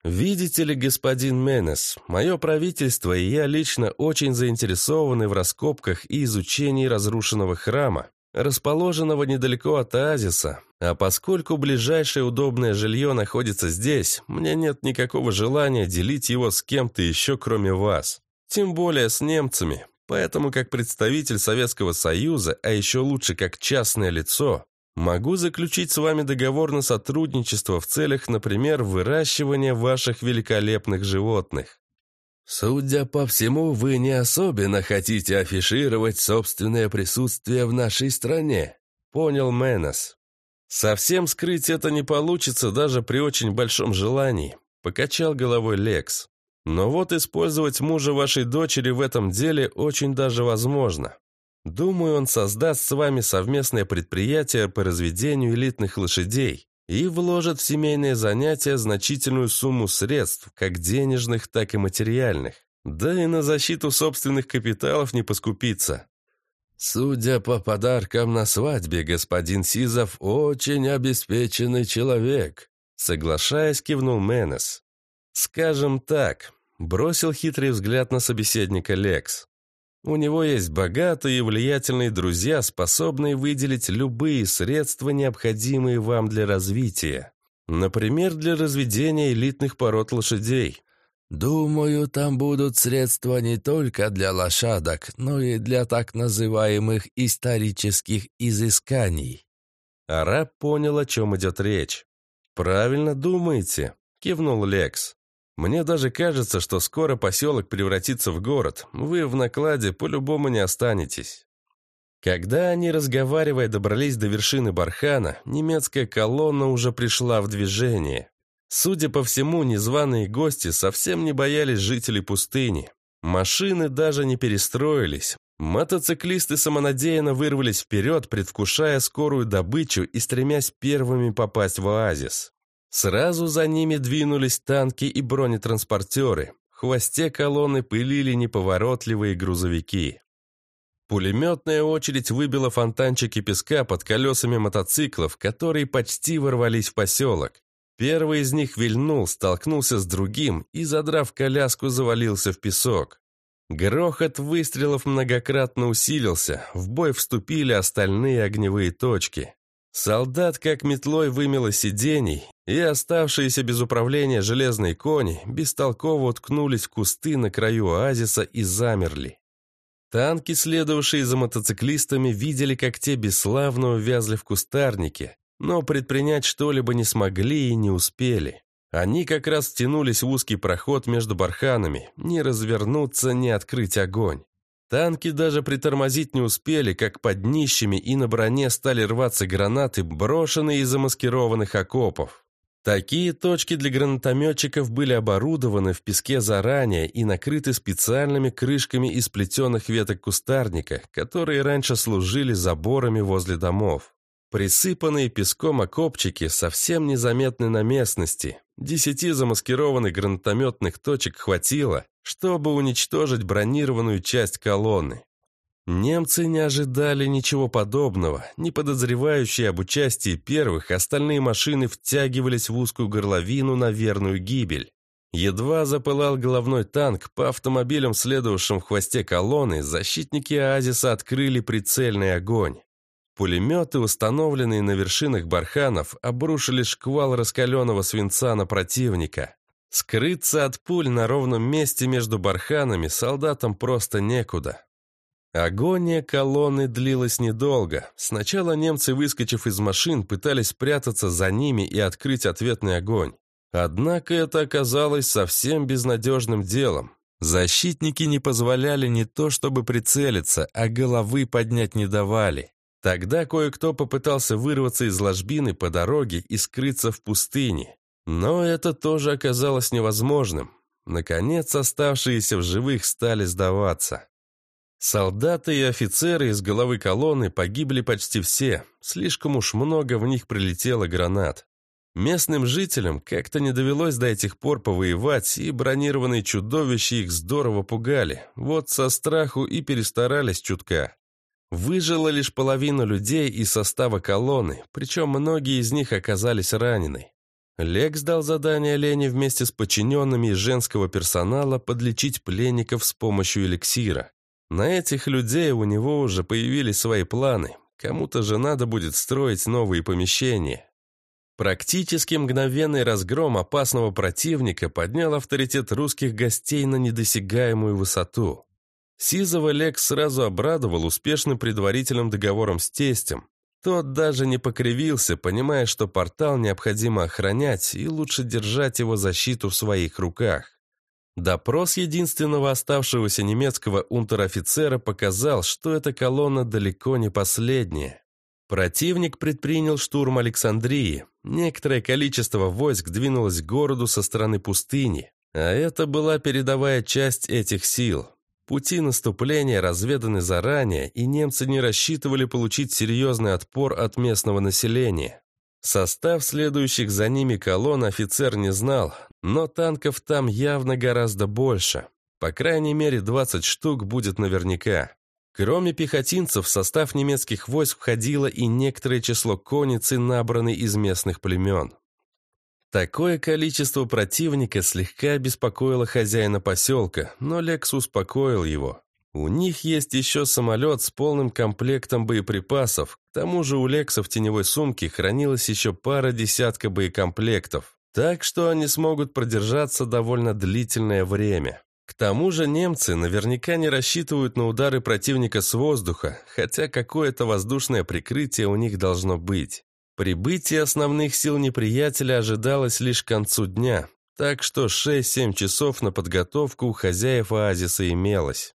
«Видите ли, господин Менес, мое правительство и я лично очень заинтересованы в раскопках и изучении разрушенного храма, расположенного недалеко от оазиса, а поскольку ближайшее удобное жилье находится здесь, мне нет никакого желания делить его с кем-то еще, кроме вас. Тем более с немцами. Поэтому как представитель Советского Союза, а еще лучше как частное лицо, могу заключить с вами договор на сотрудничество в целях, например, выращивания ваших великолепных животных. «Судя по всему, вы не особенно хотите афишировать собственное присутствие в нашей стране», — понял Менос. «Совсем скрыть это не получится даже при очень большом желании», — покачал головой Лекс. «Но вот использовать мужа вашей дочери в этом деле очень даже возможно. Думаю, он создаст с вами совместное предприятие по разведению элитных лошадей, и вложат в семейные занятия значительную сумму средств, как денежных, так и материальных. Да и на защиту собственных капиталов не поскупиться. Судя по подаркам на свадьбе, господин Сизов очень обеспеченный человек, соглашаясь, кивнул Менес. Скажем так, бросил хитрый взгляд на собеседника Лекс. У него есть богатые и влиятельные друзья, способные выделить любые средства, необходимые вам для развития. Например, для разведения элитных пород лошадей. Думаю, там будут средства не только для лошадок, но и для так называемых исторических изысканий. Араб понял, о чем идет речь. «Правильно думаете», — кивнул Лекс. Мне даже кажется, что скоро поселок превратится в город. Вы в накладе по-любому не останетесь. Когда они, разговаривая, добрались до вершины бархана, немецкая колонна уже пришла в движение. Судя по всему, незваные гости совсем не боялись жителей пустыни. Машины даже не перестроились. Мотоциклисты самонадеянно вырвались вперед, предвкушая скорую добычу и стремясь первыми попасть в оазис. Сразу за ними двинулись танки и бронетранспортеры. В хвосте колонны пылили неповоротливые грузовики. Пулеметная очередь выбила фонтанчики песка под колесами мотоциклов, которые почти ворвались в поселок. Первый из них вильнул, столкнулся с другим и, задрав коляску, завалился в песок. Грохот выстрелов многократно усилился, в бой вступили остальные огневые точки. Солдат как метлой вымело сидений, и оставшиеся без управления железные кони бестолково уткнулись в кусты на краю оазиса и замерли. Танки, следовавшие за мотоциклистами, видели, как те бесславно увязли в кустарнике, но предпринять что-либо не смогли и не успели. Они как раз втянулись в узкий проход между барханами, не развернуться, не открыть огонь. Танки даже притормозить не успели, как под днищами и на броне стали рваться гранаты, брошенные из замаскированных окопов. Такие точки для гранатометчиков были оборудованы в песке заранее и накрыты специальными крышками из плетеных веток кустарника, которые раньше служили заборами возле домов. Присыпанные песком окопчики совсем незаметны на местности. Десяти замаскированных гранатометных точек хватило, чтобы уничтожить бронированную часть колонны. Немцы не ожидали ничего подобного, не подозревающие об участии первых, остальные машины втягивались в узкую горловину на верную гибель. Едва запылал головной танк, по автомобилям, следовавшим в хвосте колонны, защитники оазиса открыли прицельный огонь. Пулеметы, установленные на вершинах барханов, обрушили шквал раскаленного свинца на противника. Скрыться от пуль на ровном месте между барханами солдатам просто некуда. Агония колонны длилась недолго. Сначала немцы, выскочив из машин, пытались спрятаться за ними и открыть ответный огонь. Однако это оказалось совсем безнадежным делом. Защитники не позволяли не то чтобы прицелиться, а головы поднять не давали. Тогда кое-кто попытался вырваться из ложбины по дороге и скрыться в пустыне. Но это тоже оказалось невозможным. Наконец, оставшиеся в живых стали сдаваться. Солдаты и офицеры из головы колонны погибли почти все, слишком уж много в них прилетело гранат. Местным жителям как-то не довелось до этих пор повоевать, и бронированные чудовища их здорово пугали. Вот со страху и перестарались чутка. Выжило лишь половина людей из состава колонны, причем многие из них оказались ранены. Лекс дал задание Лене вместе с подчиненными из женского персонала подлечить пленников с помощью эликсира. На этих людей у него уже появились свои планы. Кому-то же надо будет строить новые помещения. Практически мгновенный разгром опасного противника поднял авторитет русских гостей на недосягаемую высоту. Сизова Лекс сразу обрадовал успешным предварительным договором с тестем. Тот даже не покривился, понимая, что портал необходимо охранять и лучше держать его защиту в своих руках. Допрос единственного оставшегося немецкого унтер-офицера показал, что эта колонна далеко не последняя. Противник предпринял штурм Александрии. Некоторое количество войск двинулось к городу со стороны пустыни, а это была передовая часть этих сил. Пути наступления разведаны заранее, и немцы не рассчитывали получить серьезный отпор от местного населения. Состав следующих за ними колонн офицер не знал, но танков там явно гораздо больше. По крайней мере, 20 штук будет наверняка. Кроме пехотинцев, в состав немецких войск входило и некоторое число конницы, набранной из местных племен. Такое количество противника слегка беспокоило хозяина поселка, но Лекс успокоил его. У них есть еще самолет с полным комплектом боеприпасов. К тому же у Лекса в теневой сумке хранилась еще пара десятка боекомплектов. Так что они смогут продержаться довольно длительное время. К тому же немцы наверняка не рассчитывают на удары противника с воздуха, хотя какое-то воздушное прикрытие у них должно быть. Прибытие основных сил неприятеля ожидалось лишь к концу дня, так что 6-7 часов на подготовку у хозяев оазиса имелось.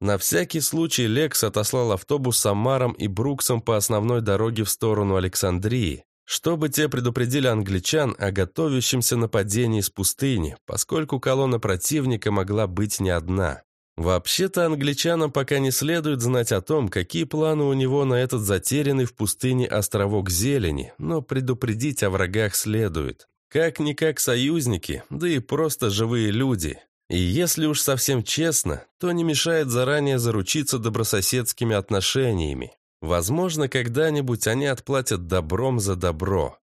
На всякий случай Лекс отослал автобус с Амаром и Бруксом по основной дороге в сторону Александрии, чтобы те предупредили англичан о готовящемся нападении с пустыни, поскольку колонна противника могла быть не одна. Вообще-то англичанам пока не следует знать о том, какие планы у него на этот затерянный в пустыне островок зелени, но предупредить о врагах следует. Как-никак союзники, да и просто живые люди. И если уж совсем честно, то не мешает заранее заручиться добрососедскими отношениями. Возможно, когда-нибудь они отплатят добром за добро.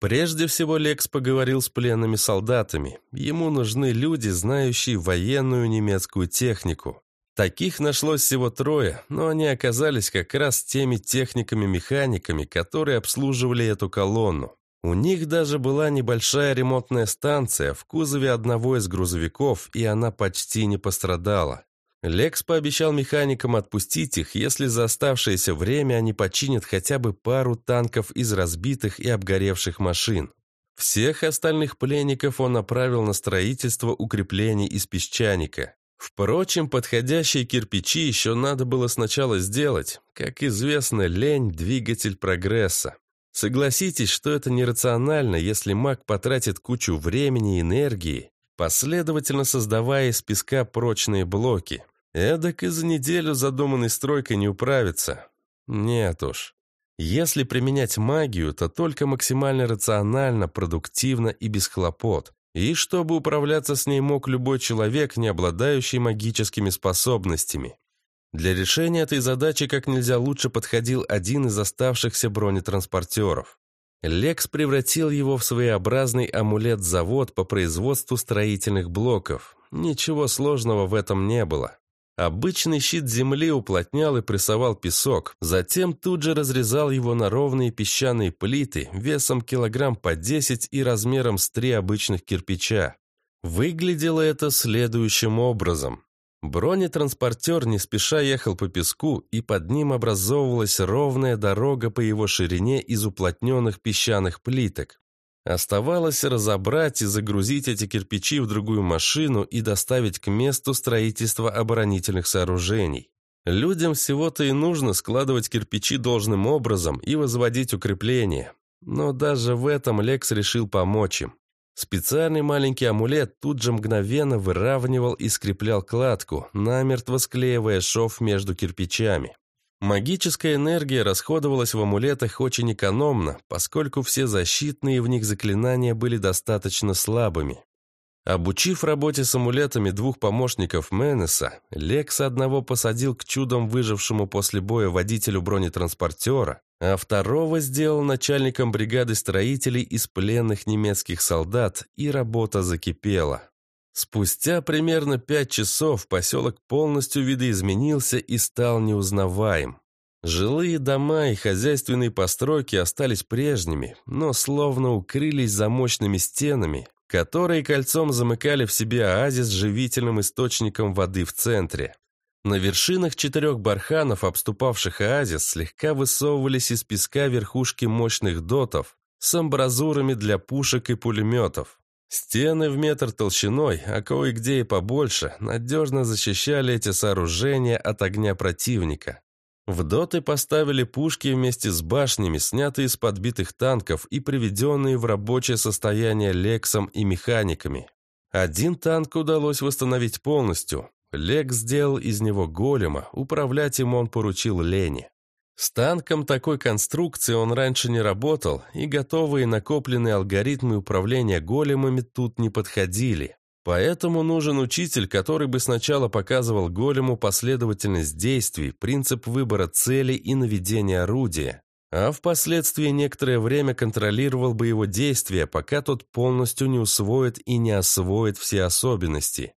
Прежде всего Лекс поговорил с пленными солдатами. Ему нужны люди, знающие военную немецкую технику. Таких нашлось всего трое, но они оказались как раз теми техниками-механиками, которые обслуживали эту колонну. У них даже была небольшая ремонтная станция в кузове одного из грузовиков, и она почти не пострадала. Лекс пообещал механикам отпустить их, если за оставшееся время они починят хотя бы пару танков из разбитых и обгоревших машин. Всех остальных пленников он направил на строительство укреплений из песчаника. Впрочем, подходящие кирпичи еще надо было сначала сделать. Как известно, лень – двигатель прогресса. Согласитесь, что это нерационально, если маг потратит кучу времени и энергии, последовательно создавая из песка прочные блоки. Эдак и за неделю задуманной стройкой не управится. Нет уж. Если применять магию, то только максимально рационально, продуктивно и без хлопот. И чтобы управляться с ней мог любой человек, не обладающий магическими способностями. Для решения этой задачи как нельзя лучше подходил один из оставшихся бронетранспортеров. Лекс превратил его в своеобразный амулет-завод по производству строительных блоков. Ничего сложного в этом не было. Обычный щит земли уплотнял и прессовал песок, затем тут же разрезал его на ровные песчаные плиты весом килограмм по 10 и размером с три обычных кирпича. Выглядело это следующим образом. Бронетранспортер не спеша ехал по песку, и под ним образовывалась ровная дорога по его ширине из уплотненных песчаных плиток. Оставалось разобрать и загрузить эти кирпичи в другую машину и доставить к месту строительства оборонительных сооружений. Людям всего-то и нужно складывать кирпичи должным образом и возводить укрепления. Но даже в этом Лекс решил помочь им. Специальный маленький амулет тут же мгновенно выравнивал и скреплял кладку, намертво склеивая шов между кирпичами. Магическая энергия расходовалась в амулетах очень экономно, поскольку все защитные в них заклинания были достаточно слабыми. Обучив работе с амулетами двух помощников Менеса, Лекс одного посадил к чудом выжившему после боя водителю бронетранспортера, а второго сделал начальником бригады строителей из пленных немецких солдат, и работа закипела. Спустя примерно пять часов поселок полностью видоизменился и стал неузнаваем. Жилые дома и хозяйственные постройки остались прежними, но словно укрылись за мощными стенами, которые кольцом замыкали в себе оазис с живительным источником воды в центре. На вершинах четырех барханов, обступавших оазис, слегка высовывались из песка верхушки мощных дотов с амбразурами для пушек и пулеметов. Стены в метр толщиной, а кое-где и побольше, надежно защищали эти сооружения от огня противника. В доты поставили пушки вместе с башнями, снятые из подбитых танков и приведенные в рабочее состояние лексом и механиками. Один танк удалось восстановить полностью, Лекс сделал из него голема, управлять им он поручил Лене. С танком такой конструкции он раньше не работал, и готовые накопленные алгоритмы управления големами тут не подходили. Поэтому нужен учитель, который бы сначала показывал голему последовательность действий, принцип выбора цели и наведения орудия, а впоследствии некоторое время контролировал бы его действия, пока тот полностью не усвоит и не освоит все особенности.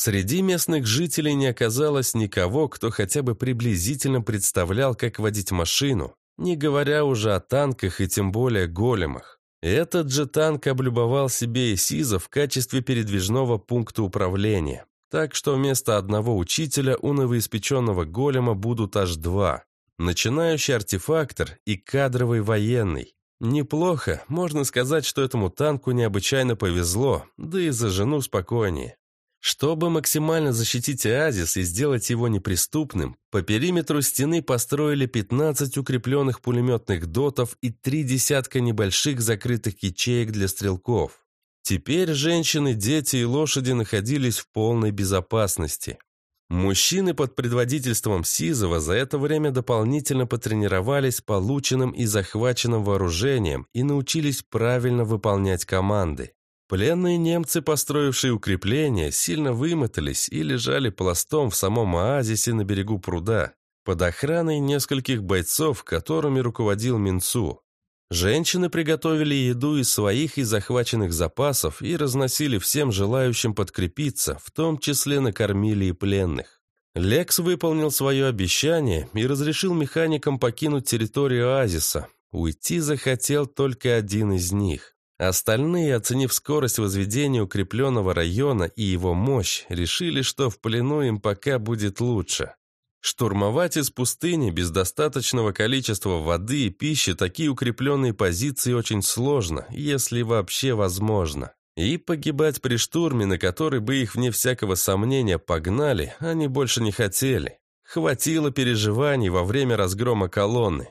Среди местных жителей не оказалось никого, кто хотя бы приблизительно представлял, как водить машину, не говоря уже о танках и тем более големах. Этот же танк облюбовал себе Исиза в качестве передвижного пункта управления. Так что вместо одного учителя у новоиспеченного голема будут аж два. Начинающий артефактор и кадровый военный. Неплохо, можно сказать, что этому танку необычайно повезло, да и за жену спокойнее. Чтобы максимально защитить оазис и сделать его неприступным, по периметру стены построили 15 укрепленных пулеметных дотов и три десятка небольших закрытых ячеек для стрелков. Теперь женщины, дети и лошади находились в полной безопасности. Мужчины под предводительством Сизова за это время дополнительно потренировались полученным и захваченным вооружением и научились правильно выполнять команды. Пленные немцы, построившие укрепления, сильно вымотались и лежали пластом в самом оазисе на берегу пруда, под охраной нескольких бойцов, которыми руководил Минцу. Женщины приготовили еду из своих и захваченных запасов и разносили всем желающим подкрепиться, в том числе накормили и пленных. Лекс выполнил свое обещание и разрешил механикам покинуть территорию оазиса. Уйти захотел только один из них. Остальные, оценив скорость возведения укрепленного района и его мощь, решили, что в плену им пока будет лучше. Штурмовать из пустыни без достаточного количества воды и пищи такие укрепленные позиции очень сложно, если вообще возможно. И погибать при штурме, на который бы их вне всякого сомнения погнали, они больше не хотели. Хватило переживаний во время разгрома колонны.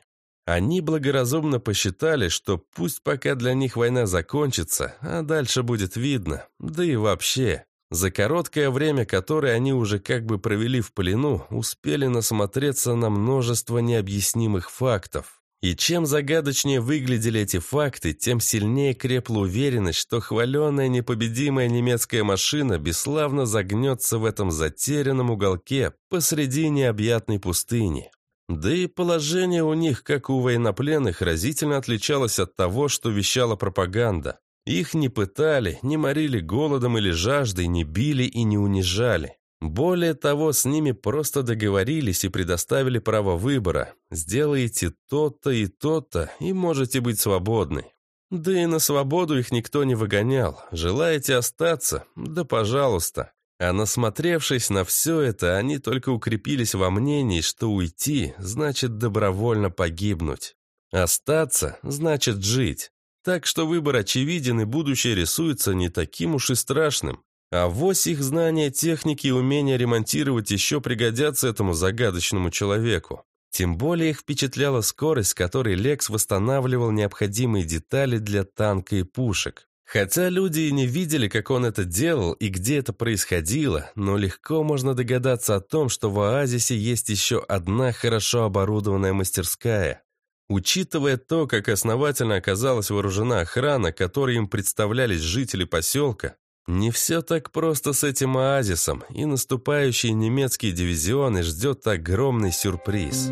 Они благоразумно посчитали, что пусть пока для них война закончится, а дальше будет видно, да и вообще. За короткое время, которое они уже как бы провели в плену, успели насмотреться на множество необъяснимых фактов. И чем загадочнее выглядели эти факты, тем сильнее крепла уверенность, что хваленая непобедимая немецкая машина бесславно загнется в этом затерянном уголке посреди необъятной пустыни. Да и положение у них, как у военнопленных, разительно отличалось от того, что вещала пропаганда. Их не пытали, не морили голодом или жаждой, не били и не унижали. Более того, с ними просто договорились и предоставили право выбора. Сделаете то-то и то-то, и можете быть свободны. Да и на свободу их никто не выгонял. Желаете остаться? Да пожалуйста. А насмотревшись на все это, они только укрепились во мнении, что уйти значит добровольно погибнуть. Остаться значит жить. Так что выбор очевиден и будущее рисуется не таким уж и страшным. А вось их знания техники и умения ремонтировать еще пригодятся этому загадочному человеку. Тем более их впечатляла скорость, которой Лекс восстанавливал необходимые детали для танка и пушек. Хотя люди и не видели, как он это делал и где это происходило, но легко можно догадаться о том, что в оазисе есть еще одна хорошо оборудованная мастерская. Учитывая то, как основательно оказалась вооружена охрана, которой им представлялись жители поселка, не все так просто с этим оазисом, и наступающие немецкие дивизионы ждет огромный сюрприз.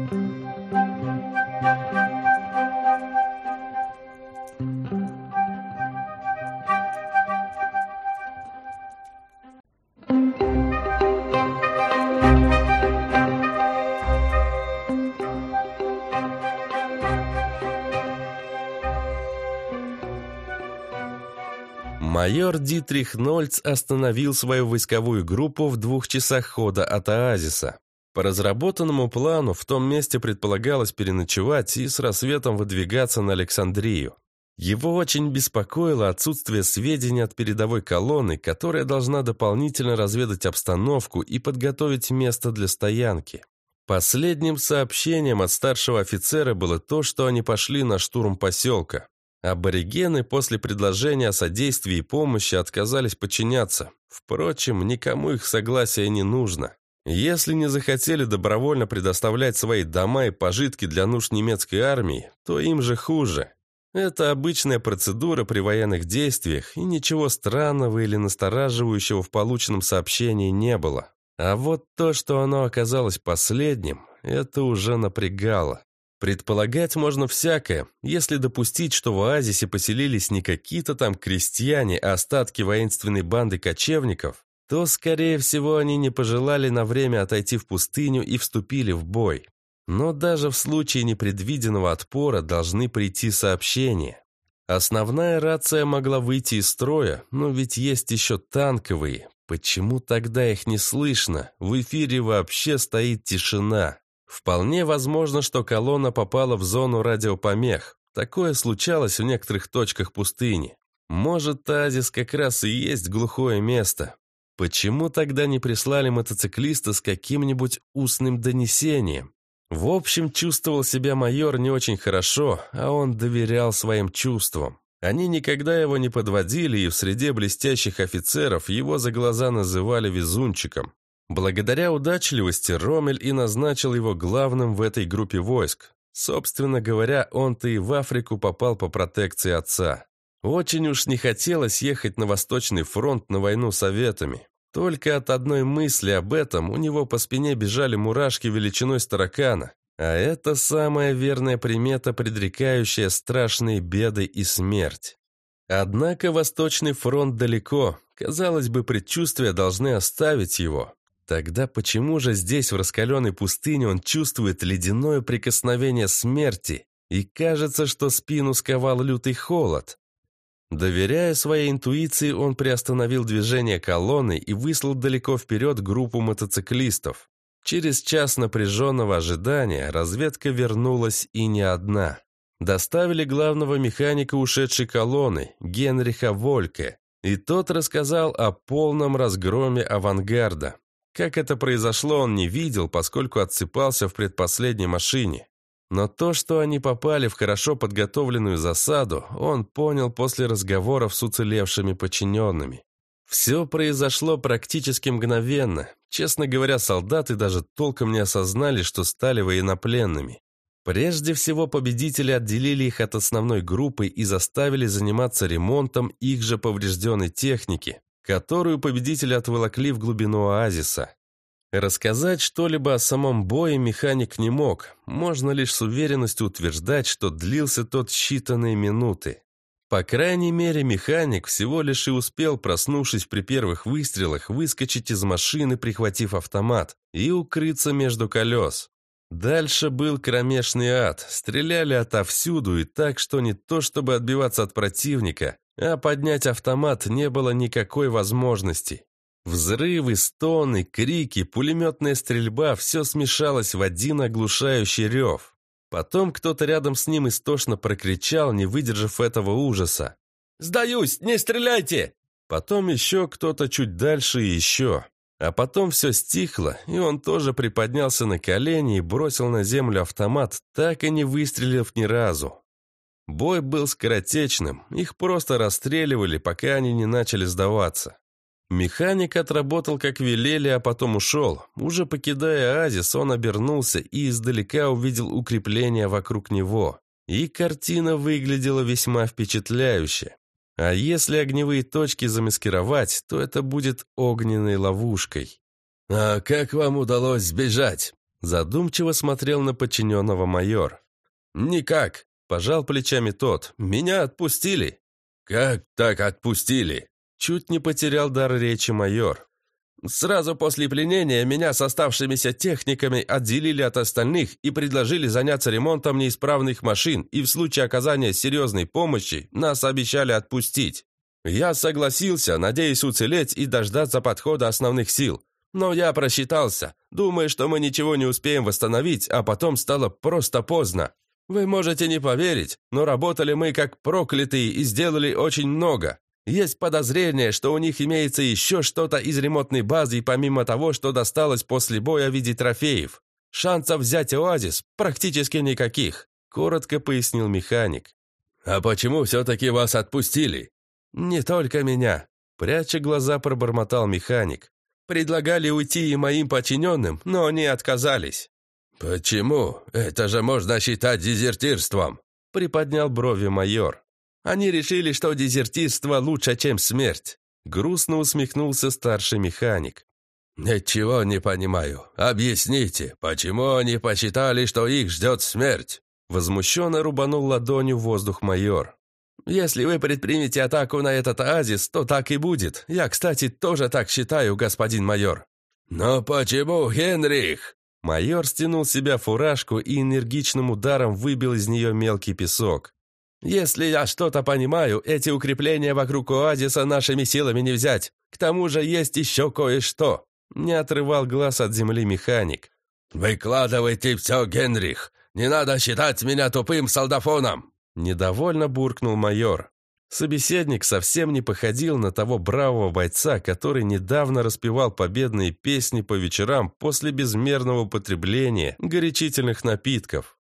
Майор Дитрих Нольц остановил свою войсковую группу в двух часах хода от оазиса. По разработанному плану в том месте предполагалось переночевать и с рассветом выдвигаться на Александрию. Его очень беспокоило отсутствие сведений от передовой колонны, которая должна дополнительно разведать обстановку и подготовить место для стоянки. Последним сообщением от старшего офицера было то, что они пошли на штурм поселка. Аборигены после предложения о содействии и помощи отказались подчиняться. Впрочем, никому их согласия не нужно. Если не захотели добровольно предоставлять свои дома и пожитки для нужд немецкой армии, то им же хуже. Это обычная процедура при военных действиях, и ничего странного или настораживающего в полученном сообщении не было. А вот то, что оно оказалось последним, это уже напрягало. Предполагать можно всякое, если допустить, что в оазисе поселились не какие-то там крестьяне, а остатки воинственной банды кочевников, то, скорее всего, они не пожелали на время отойти в пустыню и вступили в бой. Но даже в случае непредвиденного отпора должны прийти сообщения. Основная рация могла выйти из строя, но ведь есть еще танковые. Почему тогда их не слышно? В эфире вообще стоит тишина. Вполне возможно, что колонна попала в зону радиопомех. Такое случалось в некоторых точках пустыни. Может, Тазис как раз и есть глухое место. Почему тогда не прислали мотоциклиста с каким-нибудь устным донесением? В общем, чувствовал себя майор не очень хорошо, а он доверял своим чувствам. Они никогда его не подводили, и в среде блестящих офицеров его за глаза называли везунчиком. Благодаря удачливости Ромель и назначил его главным в этой группе войск. Собственно говоря, он-то и в Африку попал по протекции отца. Очень уж не хотелось ехать на Восточный фронт на войну советами. Только от одной мысли об этом у него по спине бежали мурашки величиной с таракана. А это самая верная примета, предрекающая страшные беды и смерть. Однако Восточный фронт далеко. Казалось бы, предчувствия должны оставить его. Тогда почему же здесь, в раскаленной пустыне, он чувствует ледяное прикосновение смерти и кажется, что спину сковал лютый холод? Доверяя своей интуиции, он приостановил движение колонны и выслал далеко вперед группу мотоциклистов. Через час напряженного ожидания разведка вернулась и не одна. Доставили главного механика ушедшей колонны, Генриха Вольке, и тот рассказал о полном разгроме авангарда. Как это произошло, он не видел, поскольку отсыпался в предпоследней машине. Но то, что они попали в хорошо подготовленную засаду, он понял после разговоров с уцелевшими подчиненными. Все произошло практически мгновенно. Честно говоря, солдаты даже толком не осознали, что стали военнопленными. Прежде всего, победители отделили их от основной группы и заставили заниматься ремонтом их же поврежденной техники, которую победители отволокли в глубину оазиса. Рассказать что-либо о самом бое механик не мог. Можно лишь с уверенностью утверждать, что длился тот считанные минуты. По крайней мере, механик всего лишь и успел, проснувшись при первых выстрелах, выскочить из машины, прихватив автомат, и укрыться между колес. Дальше был кромешный ад. Стреляли отовсюду и так, что не то чтобы отбиваться от противника, а поднять автомат не было никакой возможности. Взрывы, стоны, крики, пулеметная стрельба – все смешалось в один оглушающий рев. Потом кто-то рядом с ним истошно прокричал, не выдержав этого ужаса. «Сдаюсь! Не стреляйте!» Потом еще кто-то чуть дальше и еще. А потом все стихло, и он тоже приподнялся на колени и бросил на землю автомат, так и не выстрелив ни разу. Бой был скоротечным, их просто расстреливали, пока они не начали сдаваться. Механик отработал, как велели, а потом ушел. Уже покидая оазис, он обернулся и издалека увидел укрепления вокруг него. И картина выглядела весьма впечатляюще. А если огневые точки замаскировать, то это будет огненной ловушкой. «А как вам удалось сбежать?» Задумчиво смотрел на подчиненного майор. «Никак», – пожал плечами тот. «Меня отпустили». «Как так отпустили?» Чуть не потерял дар речи майор. Сразу после пленения меня с оставшимися техниками отделили от остальных и предложили заняться ремонтом неисправных машин, и в случае оказания серьезной помощи нас обещали отпустить. Я согласился, надеясь уцелеть и дождаться подхода основных сил. Но я просчитался, думая, что мы ничего не успеем восстановить, а потом стало просто поздно. Вы можете не поверить, но работали мы как проклятые и сделали очень много. Есть подозрение, что у них имеется еще что-то из ремонтной базы, помимо того, что досталось после боя в виде трофеев. Шансов взять оазис практически никаких», — коротко пояснил механик. «А почему все-таки вас отпустили?» «Не только меня», — пряча глаза пробормотал механик. «Предлагали уйти и моим подчиненным, но они отказались». «Почему? Это же можно считать дезертирством», — приподнял брови майор. Они решили, что дезертирство лучше, чем смерть. Грустно усмехнулся старший механик. «Ничего не понимаю. Объясните, почему они посчитали, что их ждет смерть?» Возмущенно рубанул ладонью воздух майор. «Если вы предпримете атаку на этот оазис, то так и будет. Я, кстати, тоже так считаю, господин майор». «Но почему, Генрих?» Майор стянул с себя фуражку и энергичным ударом выбил из нее мелкий песок. Если я что-то понимаю, эти укрепления вокруг оазиса нашими силами не взять. К тому же есть еще кое-что». Не отрывал глаз от земли механик. «Выкладывайте все, Генрих! Не надо считать меня тупым солдафоном!» Недовольно буркнул майор. Собеседник совсем не походил на того бравого бойца, который недавно распевал победные песни по вечерам после безмерного употребления горячительных напитков.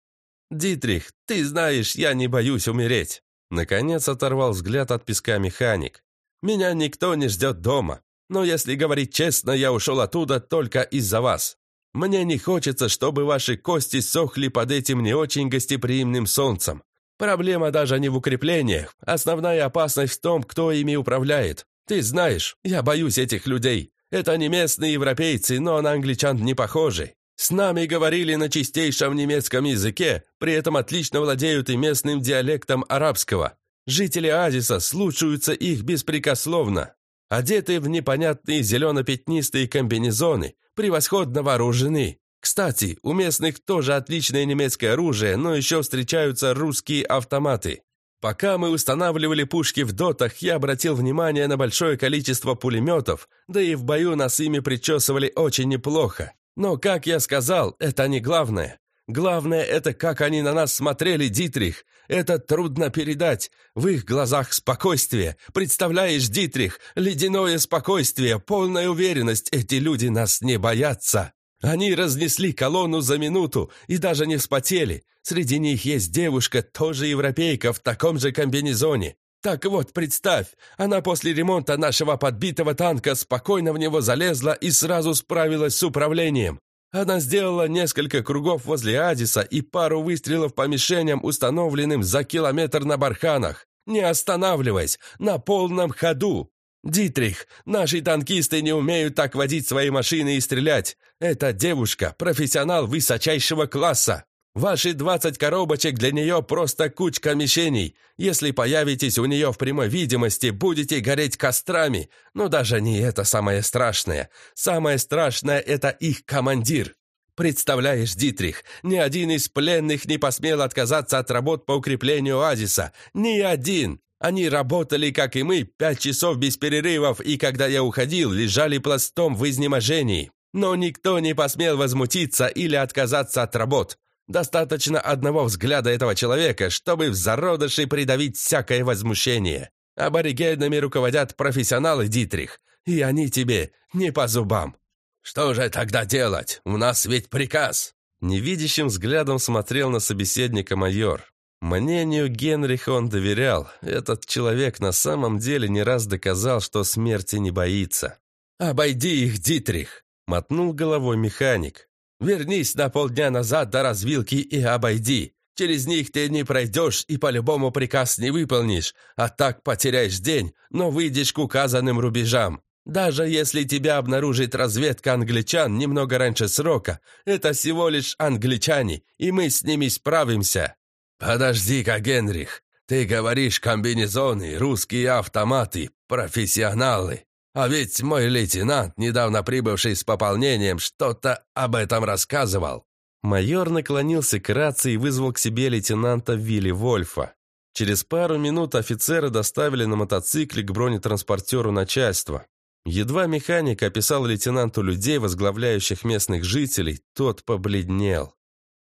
«Дитрих, ты знаешь, я не боюсь умереть!» Наконец оторвал взгляд от песка механик. «Меня никто не ждет дома, но если говорить честно, я ушел оттуда только из-за вас. Мне не хочется, чтобы ваши кости сохли под этим не очень гостеприимным солнцем. Проблема даже не в укреплениях. Основная опасность в том, кто ими управляет. Ты знаешь, я боюсь этих людей. Это не местные европейцы, но на англичан не похожи. С нами говорили на чистейшем немецком языке, при этом отлично владеют и местным диалектом арабского. Жители Азиса слушаются их беспрекословно. Одеты в непонятные зелено-пятнистые комбинезоны, превосходно вооружены. Кстати, у местных тоже отличное немецкое оружие, но еще встречаются русские автоматы. Пока мы устанавливали пушки в дотах, я обратил внимание на большое количество пулеметов, да и в бою нас ими причесывали очень неплохо. Но, как я сказал, это не главное. Главное, это как они на нас смотрели, Дитрих. Это трудно передать. В их глазах спокойствие. Представляешь, Дитрих, ледяное спокойствие, полная уверенность. Эти люди нас не боятся. Они разнесли колонну за минуту и даже не вспотели. Среди них есть девушка, тоже европейка, в таком же комбинезоне. Так вот, представь, она после ремонта нашего подбитого танка спокойно в него залезла и сразу справилась с управлением. Она сделала несколько кругов возле Адиса и пару выстрелов по мишеням, установленным за километр на барханах, не останавливаясь, на полном ходу. «Дитрих, наши танкисты не умеют так водить свои машины и стрелять. Эта девушка – профессионал высочайшего класса. Ваши 20 коробочек для нее просто кучка мишеней. Если появитесь у нее в прямой видимости, будете гореть кострами. Но даже не это самое страшное. Самое страшное – это их командир. Представляешь, Дитрих, ни один из пленных не посмел отказаться от работ по укреплению оазиса. Ни один! Они работали, как и мы, пять часов без перерывов, и когда я уходил, лежали пластом в изнеможении. Но никто не посмел возмутиться или отказаться от работ. Достаточно одного взгляда этого человека, чтобы в зародыши придавить всякое возмущение. Аборигенами руководят профессионалы, Дитрих, и они тебе не по зубам. Что же тогда делать? У нас ведь приказ. Невидящим взглядом смотрел на собеседника майор. Мнению Генриха он доверял. Этот человек на самом деле не раз доказал, что смерти не боится. «Обойди их, Дитрих!» — мотнул головой механик. «Вернись на полдня назад до развилки и обойди. Через них ты не пройдешь и по-любому приказ не выполнишь, а так потеряешь день, но выйдешь к указанным рубежам. Даже если тебя обнаружит разведка англичан немного раньше срока, это всего лишь англичане, и мы с ними справимся». «Подожди-ка, Генрих, ты говоришь комбинезоны, русские автоматы, профессионалы. А ведь мой лейтенант, недавно прибывший с пополнением, что-то об этом рассказывал». Майор наклонился к рации и вызвал к себе лейтенанта Вилли Вольфа. Через пару минут офицеры доставили на мотоцикле к бронетранспортеру начальства. Едва механик описал лейтенанту людей, возглавляющих местных жителей, тот побледнел.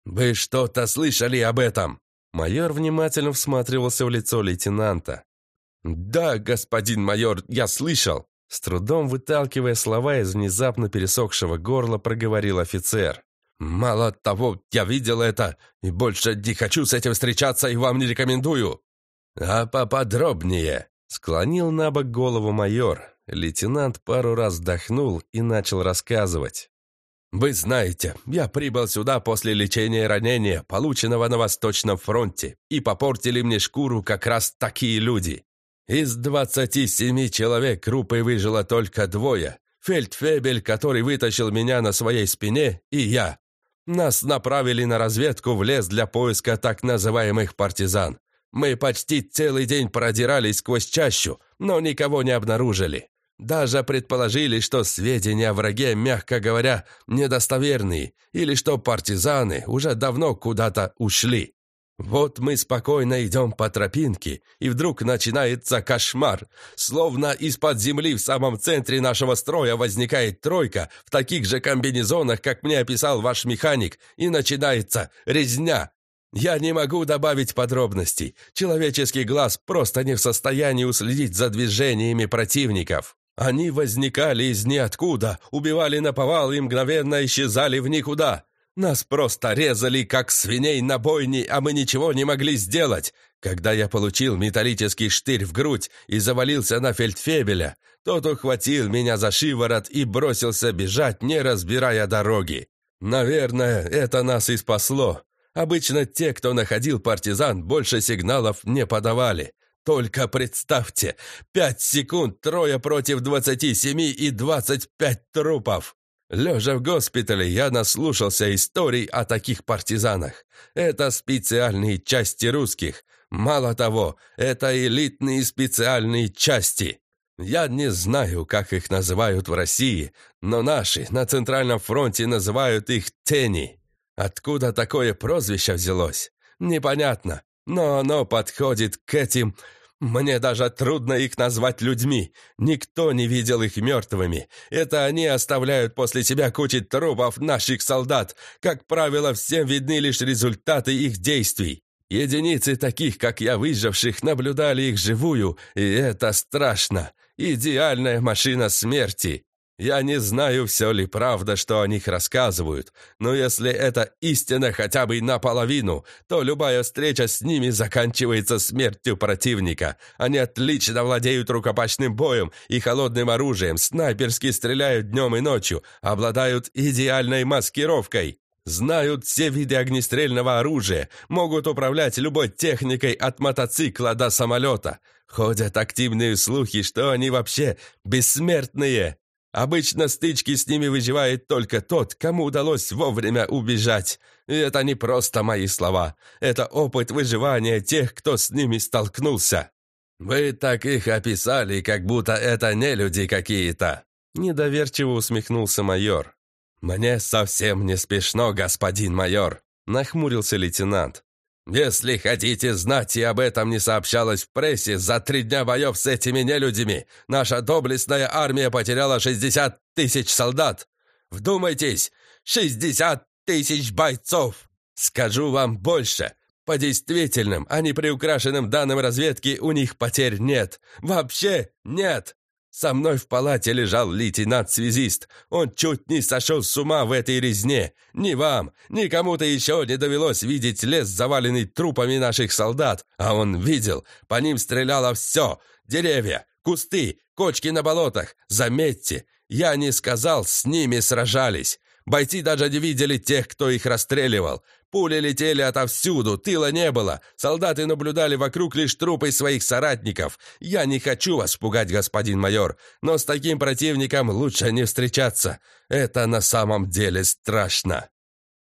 «Вы что-то слышали об этом?» Майор внимательно всматривался в лицо лейтенанта. «Да, господин майор, я слышал!» С трудом выталкивая слова из внезапно пересохшего горла, проговорил офицер. «Мало того, я видел это, и больше не хочу с этим встречаться и вам не рекомендую!» «А поподробнее!» Склонил на бок голову майор. Лейтенант пару раз вдохнул и начал рассказывать. «Вы знаете, я прибыл сюда после лечения ранения, полученного на Восточном фронте, и попортили мне шкуру как раз такие люди. Из 27 человек группой выжило только двое. Фельдфебель, который вытащил меня на своей спине, и я. Нас направили на разведку в лес для поиска так называемых партизан. Мы почти целый день продирались сквозь чащу, но никого не обнаружили. Даже предположили, что сведения о враге, мягко говоря, недостоверные, или что партизаны уже давно куда-то ушли. Вот мы спокойно идем по тропинке, и вдруг начинается кошмар. Словно из-под земли в самом центре нашего строя возникает тройка в таких же комбинезонах, как мне описал ваш механик, и начинается резня. Я не могу добавить подробностей. Человеческий глаз просто не в состоянии уследить за движениями противников. Они возникали из ниоткуда, убивали наповал и мгновенно исчезали в никуда. Нас просто резали, как свиней на бойне, а мы ничего не могли сделать. Когда я получил металлический штырь в грудь и завалился на фельдфебеля, тот ухватил меня за шиворот и бросился бежать, не разбирая дороги. Наверное, это нас и спасло. Обычно те, кто находил партизан, больше сигналов не подавали. Только представьте, пять секунд, трое против двадцати семи и двадцать пять трупов. Лежа в госпитале, я наслушался историй о таких партизанах. Это специальные части русских. Мало того, это элитные специальные части. Я не знаю, как их называют в России, но наши на Центральном фронте называют их «тени». Откуда такое прозвище взялось? Непонятно, но оно подходит к этим... Мне даже трудно их назвать людьми. Никто не видел их мертвыми. Это они оставляют после себя кучи трупов наших солдат. Как правило, всем видны лишь результаты их действий. Единицы таких, как я, выживших, наблюдали их живую, и это страшно. Идеальная машина смерти. Я не знаю, все ли правда, что о них рассказывают, но если это истина хотя бы наполовину, то любая встреча с ними заканчивается смертью противника. Они отлично владеют рукопашным боем и холодным оружием, снайперски стреляют днем и ночью, обладают идеальной маскировкой. Знают все виды огнестрельного оружия, могут управлять любой техникой от мотоцикла до самолета. Ходят активные слухи, что они вообще бессмертные. Обычно стычки с ними выживает только тот, кому удалось вовремя убежать. И это не просто мои слова. Это опыт выживания тех, кто с ними столкнулся. Вы так их описали, как будто это не люди какие-то. Недоверчиво усмехнулся майор. «Мне совсем не спешно, господин майор», — нахмурился лейтенант. «Если хотите знать, и об этом не сообщалось в прессе, за три дня боев с этими нелюдями наша доблестная армия потеряла 60 тысяч солдат. Вдумайтесь, 60 тысяч бойцов! Скажу вам больше, по действительным, а не приукрашенным данным разведки у них потерь нет. Вообще нет. Со мной в палате лежал лейтенант-связист. Он чуть не сошел с ума в этой резне. Ни вам, ни кому-то еще не довелось видеть лес, заваленный трупами наших солдат. А он видел. По ним стреляло все. Деревья, кусты, кочки на болотах. Заметьте, я не сказал, с ними сражались. Бойцы даже не видели тех, кто их расстреливал. Пули летели отовсюду, тыла не было. Солдаты наблюдали вокруг лишь трупы своих соратников. Я не хочу вас пугать, господин майор, но с таким противником лучше не встречаться. Это на самом деле страшно».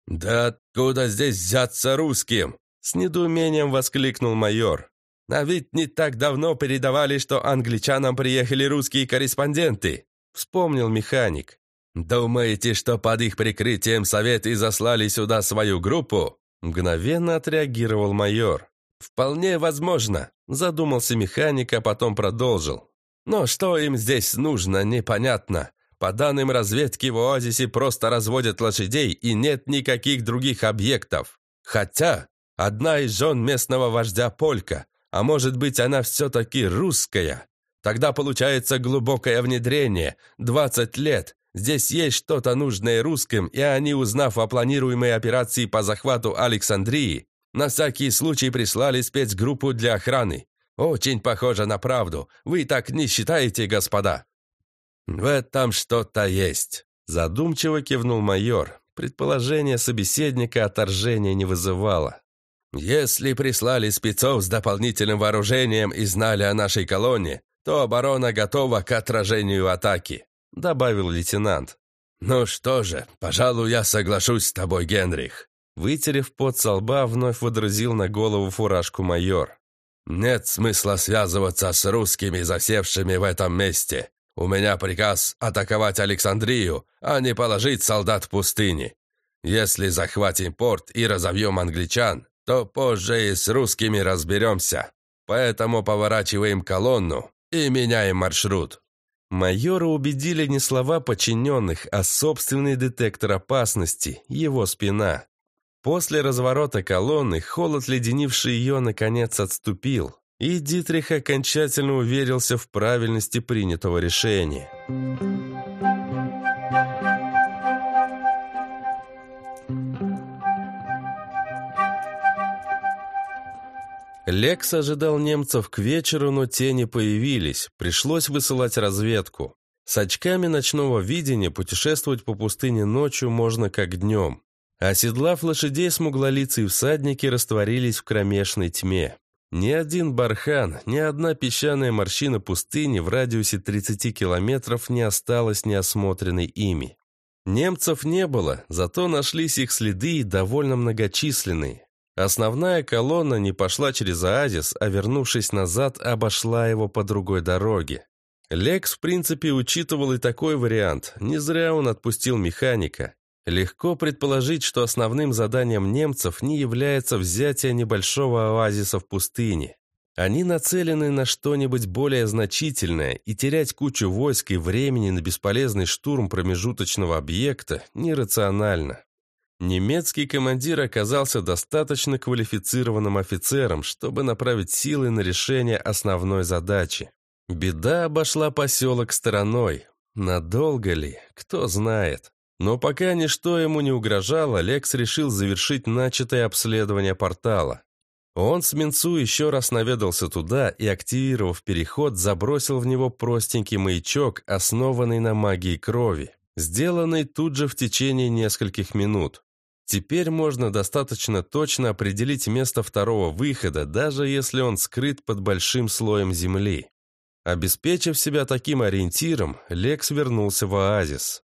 «Да откуда здесь взяться русским?» С недоумением воскликнул майор. «А ведь не так давно передавали, что англичанам приехали русские корреспонденты», вспомнил механик. «Думаете, что под их прикрытием Советы заслали сюда свою группу?» Мгновенно отреагировал майор. «Вполне возможно», – задумался механик, а потом продолжил. «Но что им здесь нужно, непонятно. По данным разведки, в оазисе просто разводят лошадей и нет никаких других объектов. Хотя одна из жен местного вождя Полька, а может быть она все-таки русская. Тогда получается глубокое внедрение, 20 лет, Здесь есть что-то нужное русским, и они, узнав о планируемой операции по захвату Александрии, на всякий случай прислали спецгруппу для охраны. Очень похоже на правду. Вы так не считаете, господа?» «В этом что-то есть», – задумчиво кивнул майор. Предположение собеседника отторжения не вызывало. «Если прислали спецов с дополнительным вооружением и знали о нашей колонне, то оборона готова к отражению атаки добавил лейтенант. «Ну что же, пожалуй, я соглашусь с тобой, Генрих». Вытерев пот со лба, вновь водрузил на голову фуражку майор. «Нет смысла связываться с русскими, засевшими в этом месте. У меня приказ атаковать Александрию, а не положить солдат в пустыне. Если захватим порт и разовьем англичан, то позже и с русскими разберемся. Поэтому поворачиваем колонну и меняем маршрут». Майора убедили не слова подчиненных, а собственный детектор опасности, его спина. После разворота колонны холод, леденивший ее, наконец отступил, и Дитрих окончательно уверился в правильности принятого решения. Лекс ожидал немцев к вечеру, но те не появились, пришлось высылать разведку. С очками ночного видения путешествовать по пустыне ночью можно как днем. Оседлав лошадей, смуглолицые всадники растворились в кромешной тьме. Ни один бархан, ни одна песчаная морщина пустыни в радиусе 30 километров не осталась неосмотренной ими. Немцев не было, зато нашлись их следы и довольно многочисленные. Основная колонна не пошла через оазис, а вернувшись назад, обошла его по другой дороге. Лекс, в принципе, учитывал и такой вариант. Не зря он отпустил механика. Легко предположить, что основным заданием немцев не является взятие небольшого оазиса в пустыне. Они нацелены на что-нибудь более значительное, и терять кучу войск и времени на бесполезный штурм промежуточного объекта нерационально. Немецкий командир оказался достаточно квалифицированным офицером, чтобы направить силы на решение основной задачи. Беда обошла поселок стороной. Надолго ли? Кто знает. Но пока ничто ему не угрожало, Лекс решил завершить начатое обследование портала. Он с Минцу еще раз наведался туда и, активировав переход, забросил в него простенький маячок, основанный на магии крови, сделанный тут же в течение нескольких минут. Теперь можно достаточно точно определить место второго выхода, даже если он скрыт под большим слоем земли. Обеспечив себя таким ориентиром, Лекс вернулся в оазис.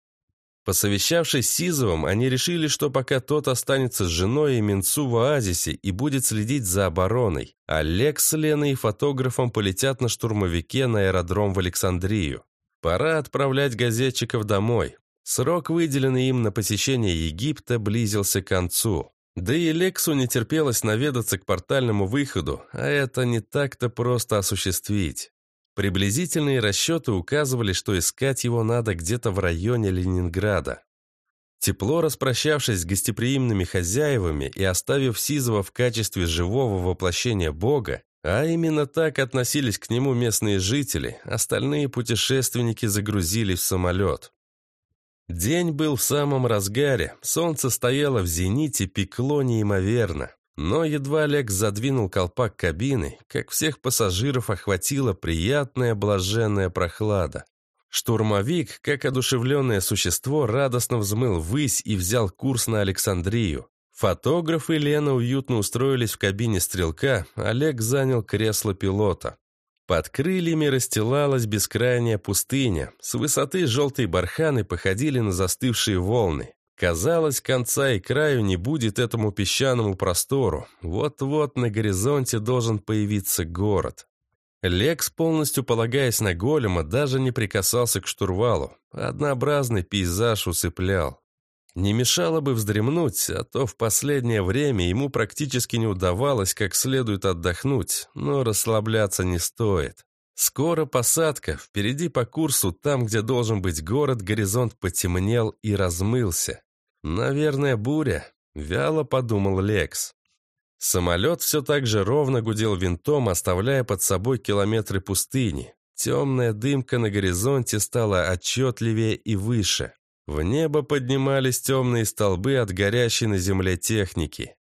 Посовещавшись с Сизовым, они решили, что пока тот останется с женой и Минцу в оазисе и будет следить за обороной, а Лекс с Леной и фотографом полетят на штурмовике на аэродром в Александрию. Пора отправлять газетчиков домой. Срок, выделенный им на посещение Египта, близился к концу. Да и Лексу не терпелось наведаться к портальному выходу, а это не так-то просто осуществить. Приблизительные расчеты указывали, что искать его надо где-то в районе Ленинграда. Тепло распрощавшись с гостеприимными хозяевами и оставив Сизова в качестве живого воплощения Бога, а именно так относились к нему местные жители, остальные путешественники загрузились в самолет. День был в самом разгаре, солнце стояло в зените, пекло неимоверно. Но едва Лекс задвинул колпак кабины, как всех пассажиров охватила приятная блаженная прохлада. Штурмовик, как одушевленное существо, радостно взмыл ввысь и взял курс на Александрию. Фотограф и Лена уютно устроились в кабине стрелка, Олег занял кресло пилота. Под крыльями расстилалась бескрайняя пустыня. С высоты желтые барханы походили на застывшие волны. Казалось, конца и краю не будет этому песчаному простору. Вот-вот на горизонте должен появиться город. Лекс, полностью полагаясь на голема, даже не прикасался к штурвалу. Однообразный пейзаж усыплял. Не мешало бы вздремнуть, а то в последнее время ему практически не удавалось как следует отдохнуть, но расслабляться не стоит. Скоро посадка, впереди по курсу, там, где должен быть город, горизонт потемнел и размылся. «Наверное, буря», — вяло подумал Лекс. Самолет все так же ровно гудел винтом, оставляя под собой километры пустыни. Темная дымка на горизонте стала отчетливее и выше. В небо поднимались темные столбы от горящей на земле техники.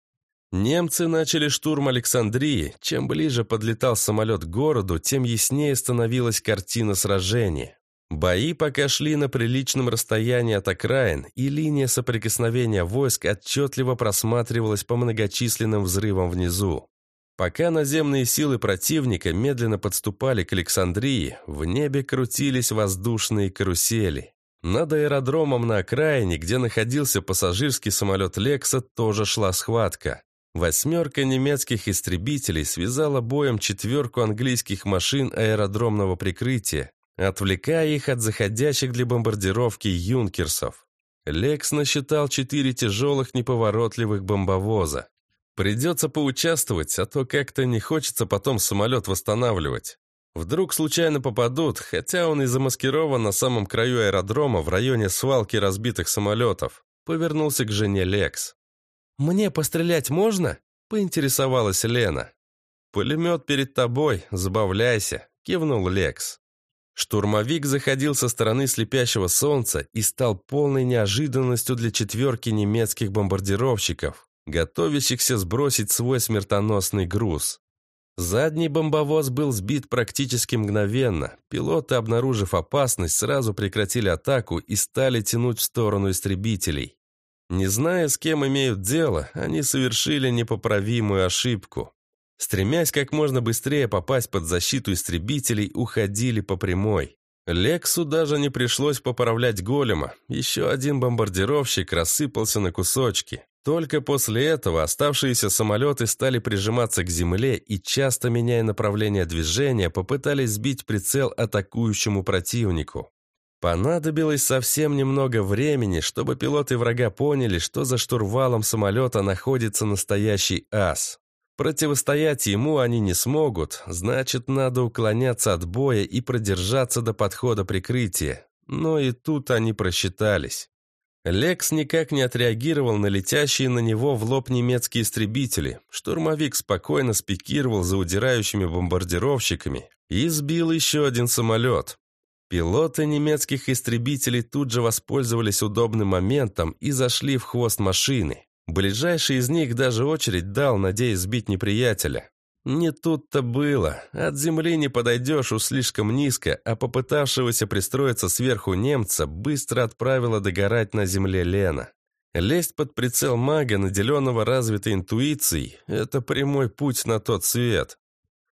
Немцы начали штурм Александрии. Чем ближе подлетал самолет к городу, тем яснее становилась картина сражения. Бои пока шли на приличном расстоянии от окраин, и линия соприкосновения войск отчетливо просматривалась по многочисленным взрывам внизу. Пока наземные силы противника медленно подступали к Александрии, в небе крутились воздушные карусели. Над аэродромом на окраине, где находился пассажирский самолет «Лекса», тоже шла схватка. Восьмерка немецких истребителей связала боем четверку английских машин аэродромного прикрытия, отвлекая их от заходящих для бомбардировки юнкерсов. Лекс насчитал четыре тяжелых неповоротливых бомбовоза. Придется поучаствовать, а то как-то не хочется потом самолет восстанавливать. Вдруг случайно попадут, хотя он и замаскирован на самом краю аэродрома в районе свалки разбитых самолетов. Повернулся к жене Лекс. «Мне пострелять можно?» – поинтересовалась Лена. «Пулемет перед тобой, забавляйся», – кивнул Лекс. Штурмовик заходил со стороны слепящего солнца и стал полной неожиданностью для четверки немецких бомбардировщиков, готовящихся сбросить свой смертоносный груз. Задний бомбовоз был сбит практически мгновенно. Пилоты, обнаружив опасность, сразу прекратили атаку и стали тянуть в сторону истребителей. Не зная, с кем имеют дело, они совершили непоправимую ошибку. Стремясь как можно быстрее попасть под защиту истребителей, уходили по прямой. Лексу даже не пришлось поправлять голема. Еще один бомбардировщик рассыпался на кусочки. Только после этого оставшиеся самолеты стали прижиматься к земле и, часто меняя направление движения, попытались сбить прицел атакующему противнику. Понадобилось совсем немного времени, чтобы пилоты врага поняли, что за штурвалом самолета находится настоящий ас. Противостоять ему они не смогут, значит, надо уклоняться от боя и продержаться до подхода прикрытия. Но и тут они просчитались. Лекс никак не отреагировал на летящие на него в лоб немецкие истребители. Штурмовик спокойно спикировал за удирающими бомбардировщиками и сбил еще один самолет. Пилоты немецких истребителей тут же воспользовались удобным моментом и зашли в хвост машины. Ближайший из них даже очередь дал, надеясь сбить неприятеля. Не тут-то было. От земли не подойдешь уж слишком низко, а попытавшегося пристроиться сверху немца быстро отправила догорать на земле Лена. Лезть под прицел мага, наделенного развитой интуицией, это прямой путь на тот свет.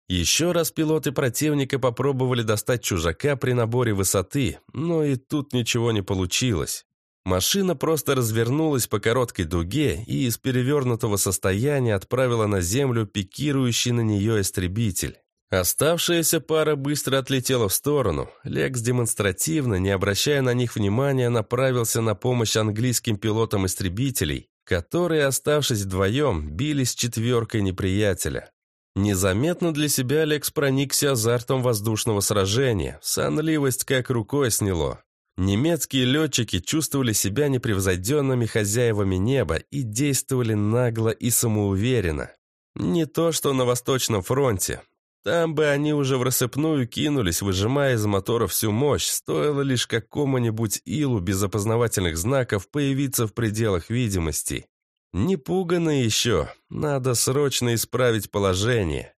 Еще раз пилоты противника попробовали достать чужака при наборе высоты, но и тут ничего не получилось. Машина просто развернулась по короткой дуге и из перевернутого состояния отправила на землю пикирующий на нее истребитель. Оставшаяся пара быстро отлетела в сторону. Лекс демонстративно, не обращая на них внимания, направился на помощь английским пилотам истребителей, которые, оставшись вдвоем, бились четверкой неприятеля. Незаметно для себя Лекс проникся азартом воздушного сражения, сонливость как рукой сняло. Немецкие летчики чувствовали себя непревзойденными хозяевами неба и действовали нагло и самоуверенно. Не то, что на Восточном фронте. Там бы они уже в рассыпную кинулись, выжимая из мотора всю мощь, стоило лишь какому-нибудь илу без опознавательных знаков появиться в пределах видимости. Не пуганы еще, надо срочно исправить положение.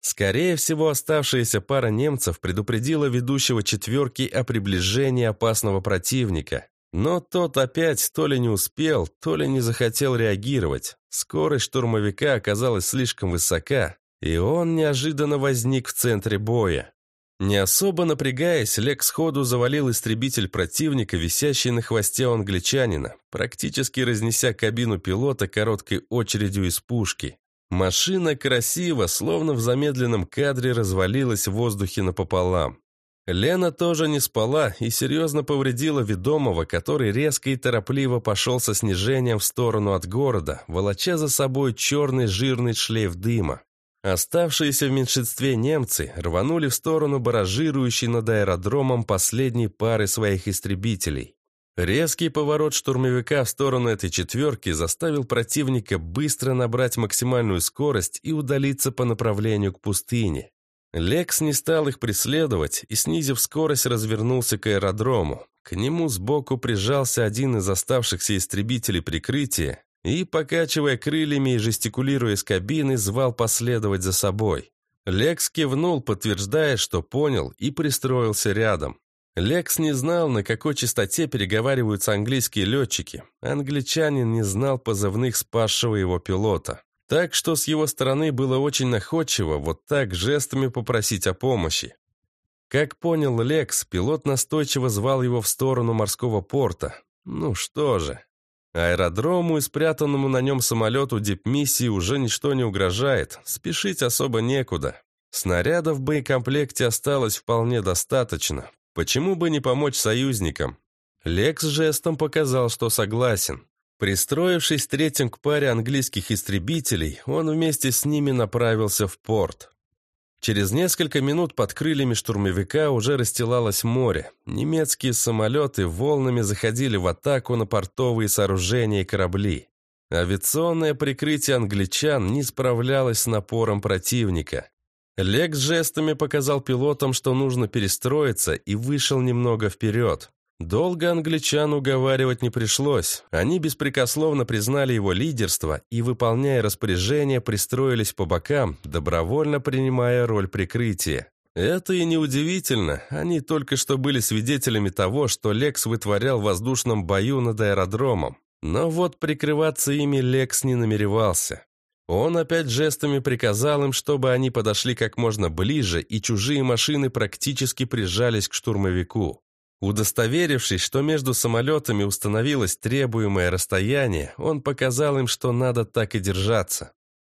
Скорее всего, оставшаяся пара немцев предупредила ведущего четверки о приближении опасного противника. Но тот опять то ли не успел, то ли не захотел реагировать. Скорость штурмовика оказалась слишком высока, и он неожиданно возник в центре боя. Не особо напрягаясь, Лек сходу завалил истребитель противника, висящий на хвосте англичанина, практически разнеся кабину пилота короткой очередью из пушки. Машина красиво, словно в замедленном кадре, развалилась в воздухе напополам. Лена тоже не спала и серьезно повредила ведомого, который резко и торопливо пошел со снижением в сторону от города, волоча за собой черный жирный шлейф дыма. Оставшиеся в меньшинстве немцы рванули в сторону баражирующей над аэродромом последней пары своих истребителей. Резкий поворот штурмовика в сторону этой четверки заставил противника быстро набрать максимальную скорость и удалиться по направлению к пустыне. Лекс не стал их преследовать и, снизив скорость, развернулся к аэродрому. К нему сбоку прижался один из оставшихся истребителей прикрытия и, покачивая крыльями и жестикулируя с кабины, звал последовать за собой. Лекс кивнул, подтверждая, что понял, и пристроился рядом. Лекс не знал, на какой частоте переговариваются английские летчики. Англичанин не знал позывных спасшего его пилота. Так что с его стороны было очень находчиво вот так жестами попросить о помощи. Как понял Лекс, пилот настойчиво звал его в сторону морского порта. Ну что же, аэродрому и спрятанному на нем самолету дипмиссии уже ничто не угрожает, спешить особо некуда. Снарядов в боекомплекте осталось вполне достаточно, Почему бы не помочь союзникам? Лекс жестом показал, что согласен. Пристроившись третьим к паре английских истребителей, он вместе с ними направился в порт. Через несколько минут под крыльями штурмовика уже расстилалось море. Немецкие самолеты волнами заходили в атаку на портовые сооружения и корабли. Авиационное прикрытие англичан не справлялось с напором противника. Лекс жестами показал пилотам, что нужно перестроиться, и вышел немного вперед. Долго англичан уговаривать не пришлось. Они беспрекословно признали его лидерство и, выполняя распоряжения, пристроились по бокам, добровольно принимая роль прикрытия. Это и неудивительно, они только что были свидетелями того, что Лекс вытворял в воздушном бою над аэродромом. Но вот прикрываться ими Лекс не намеревался. Он опять жестами приказал им, чтобы они подошли как можно ближе, и чужие машины практически прижались к штурмовику. Удостоверившись, что между самолетами установилось требуемое расстояние, он показал им, что надо так и держаться.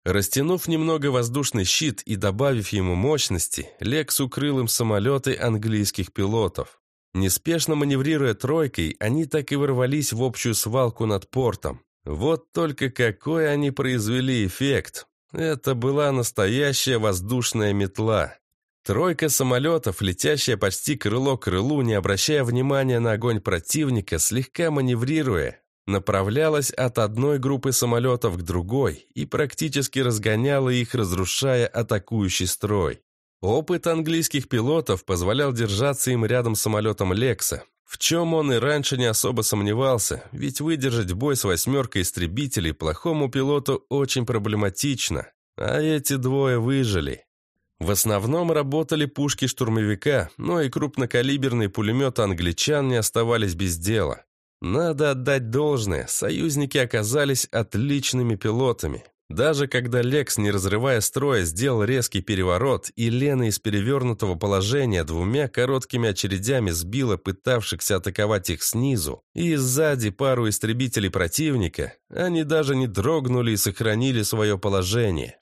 Растянув немного воздушный щит и добавив ему мощности, Лекс укрыл им самолеты английских пилотов. Неспешно маневрируя тройкой, они так и ворвались в общую свалку над портом. Вот только какой они произвели эффект. Это была настоящая воздушная метла. Тройка самолетов, летящая почти крыло к крылу, не обращая внимания на огонь противника, слегка маневрируя, направлялась от одной группы самолетов к другой и практически разгоняла их, разрушая атакующий строй. Опыт английских пилотов позволял держаться им рядом с самолетом «Лекса», в чем он и раньше не особо сомневался, ведь выдержать бой с восьмеркой истребителей плохому пилоту очень проблематично, а эти двое выжили. В основном работали пушки штурмовика, но и крупнокалиберные пулеметы англичан не оставались без дела. Надо отдать должное, союзники оказались отличными пилотами. Даже когда Лекс, не разрывая строя, сделал резкий переворот, и Лена из перевернутого положения двумя короткими очередями сбила пытавшихся атаковать их снизу, и сзади пару истребителей противника, они даже не дрогнули и сохранили свое положение.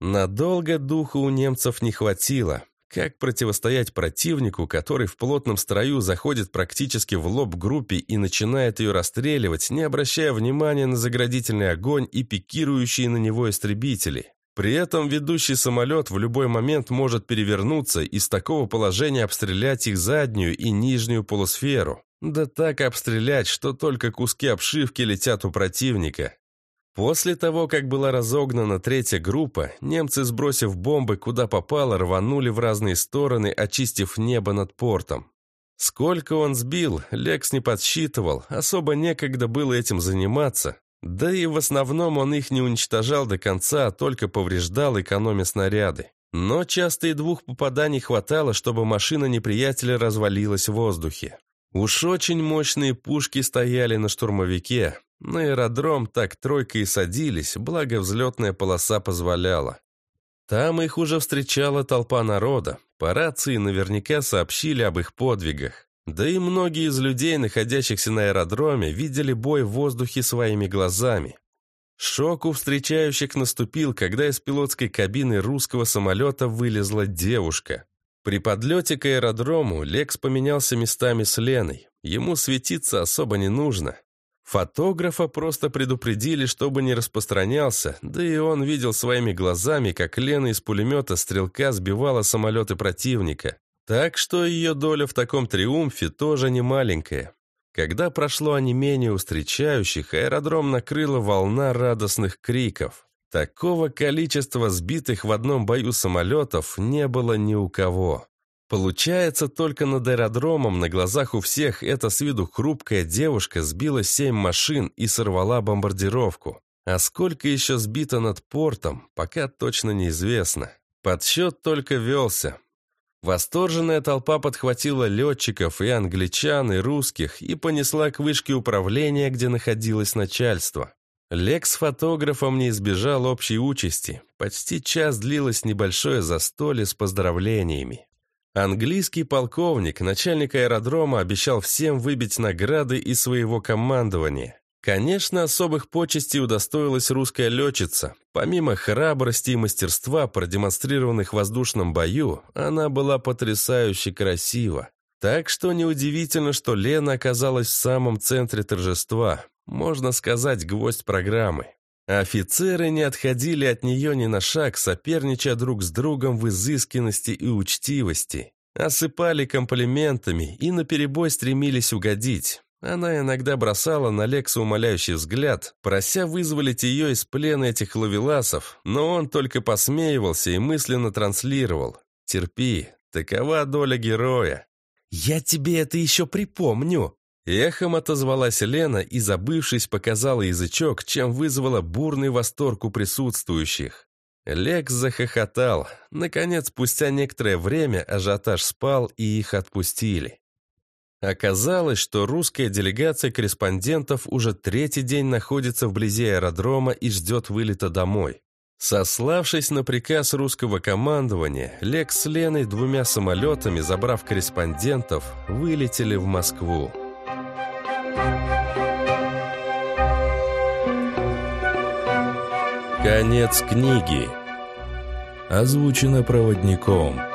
Надолго духа у немцев не хватило. Как противостоять противнику, который в плотном строю заходит практически в лоб группе и начинает ее расстреливать, не обращая внимания на заградительный огонь и пикирующие на него истребители? При этом ведущий самолет в любой момент может перевернуться и с такого положения обстрелять их заднюю и нижнюю полусферу. Да так обстрелять, что только куски обшивки летят у противника. После того, как была разогнана третья группа, немцы, сбросив бомбы куда попало, рванули в разные стороны, очистив небо над портом. Сколько он сбил, Лекс не подсчитывал, особо некогда было этим заниматься. Да и в основном он их не уничтожал до конца, а только повреждал, экономя снаряды. Но часто и двух попаданий хватало, чтобы машина неприятеля развалилась в воздухе. Уж очень мощные пушки стояли на штурмовике, на аэродром так тройка и садились, благо взлетная полоса позволяла. Там их уже встречала толпа народа. По рации наверняка сообщили об их подвигах. Да и многие из людей, находящихся на аэродроме, видели бой в воздухе своими глазами. Шок у встречающих наступил, когда из пилотской кабины русского самолета вылезла девушка. При подлете к аэродрому Лекс поменялся местами с Леной. Ему светиться особо не нужно. Фотографа просто предупредили, чтобы не распространялся, да и он видел своими глазами, как Лена из пулемета стрелка сбивала самолеты противника. Так что ее доля в таком триумфе тоже не маленькая. Когда прошло онемение у встречающих, аэродром накрыла волна радостных криков. Такого количества сбитых в одном бою самолетов не было ни у кого. Получается, только над аэродромом на глазах у всех эта с виду хрупкая девушка сбила семь машин и сорвала бомбардировку. А сколько еще сбито над портом, пока точно неизвестно. Подсчет только велся. Восторженная толпа подхватила летчиков и англичан, и русских и понесла к вышке управления, где находилось начальство. Лекс с фотографом не избежал общей участи. Почти час длилось небольшое застолье с поздравлениями. Английский полковник, начальник аэродрома, обещал всем выбить награды из своего командования. Конечно, особых почестей удостоилась русская летчица. Помимо храбрости и мастерства, продемонстрированных в воздушном бою, она была потрясающе красива. Так что неудивительно, что Лена оказалась в самом центре торжества. Можно сказать, гвоздь программы. Офицеры не отходили от нее ни на шаг, соперничая друг с другом в изысканности и учтивости. Осыпали комплиментами и наперебой стремились угодить. Она иногда бросала на Лекса умоляющий взгляд, прося вызволить ее из плена этих ловеласов, но он только посмеивался и мысленно транслировал. «Терпи, такова доля героя». «Я тебе это еще припомню», Эхом отозвалась Лена и, забывшись, показала язычок, чем вызвала бурный восторг у присутствующих. Лекс захохотал. Наконец, спустя некоторое время ажиотаж спал, и их отпустили. Оказалось, что русская делегация корреспондентов уже третий день находится вблизи аэродрома и ждет вылета домой. Сославшись на приказ русского командования, Лекс с Леной двумя самолетами, забрав корреспондентов, вылетели в Москву. Конец книги. Озвучено проводником.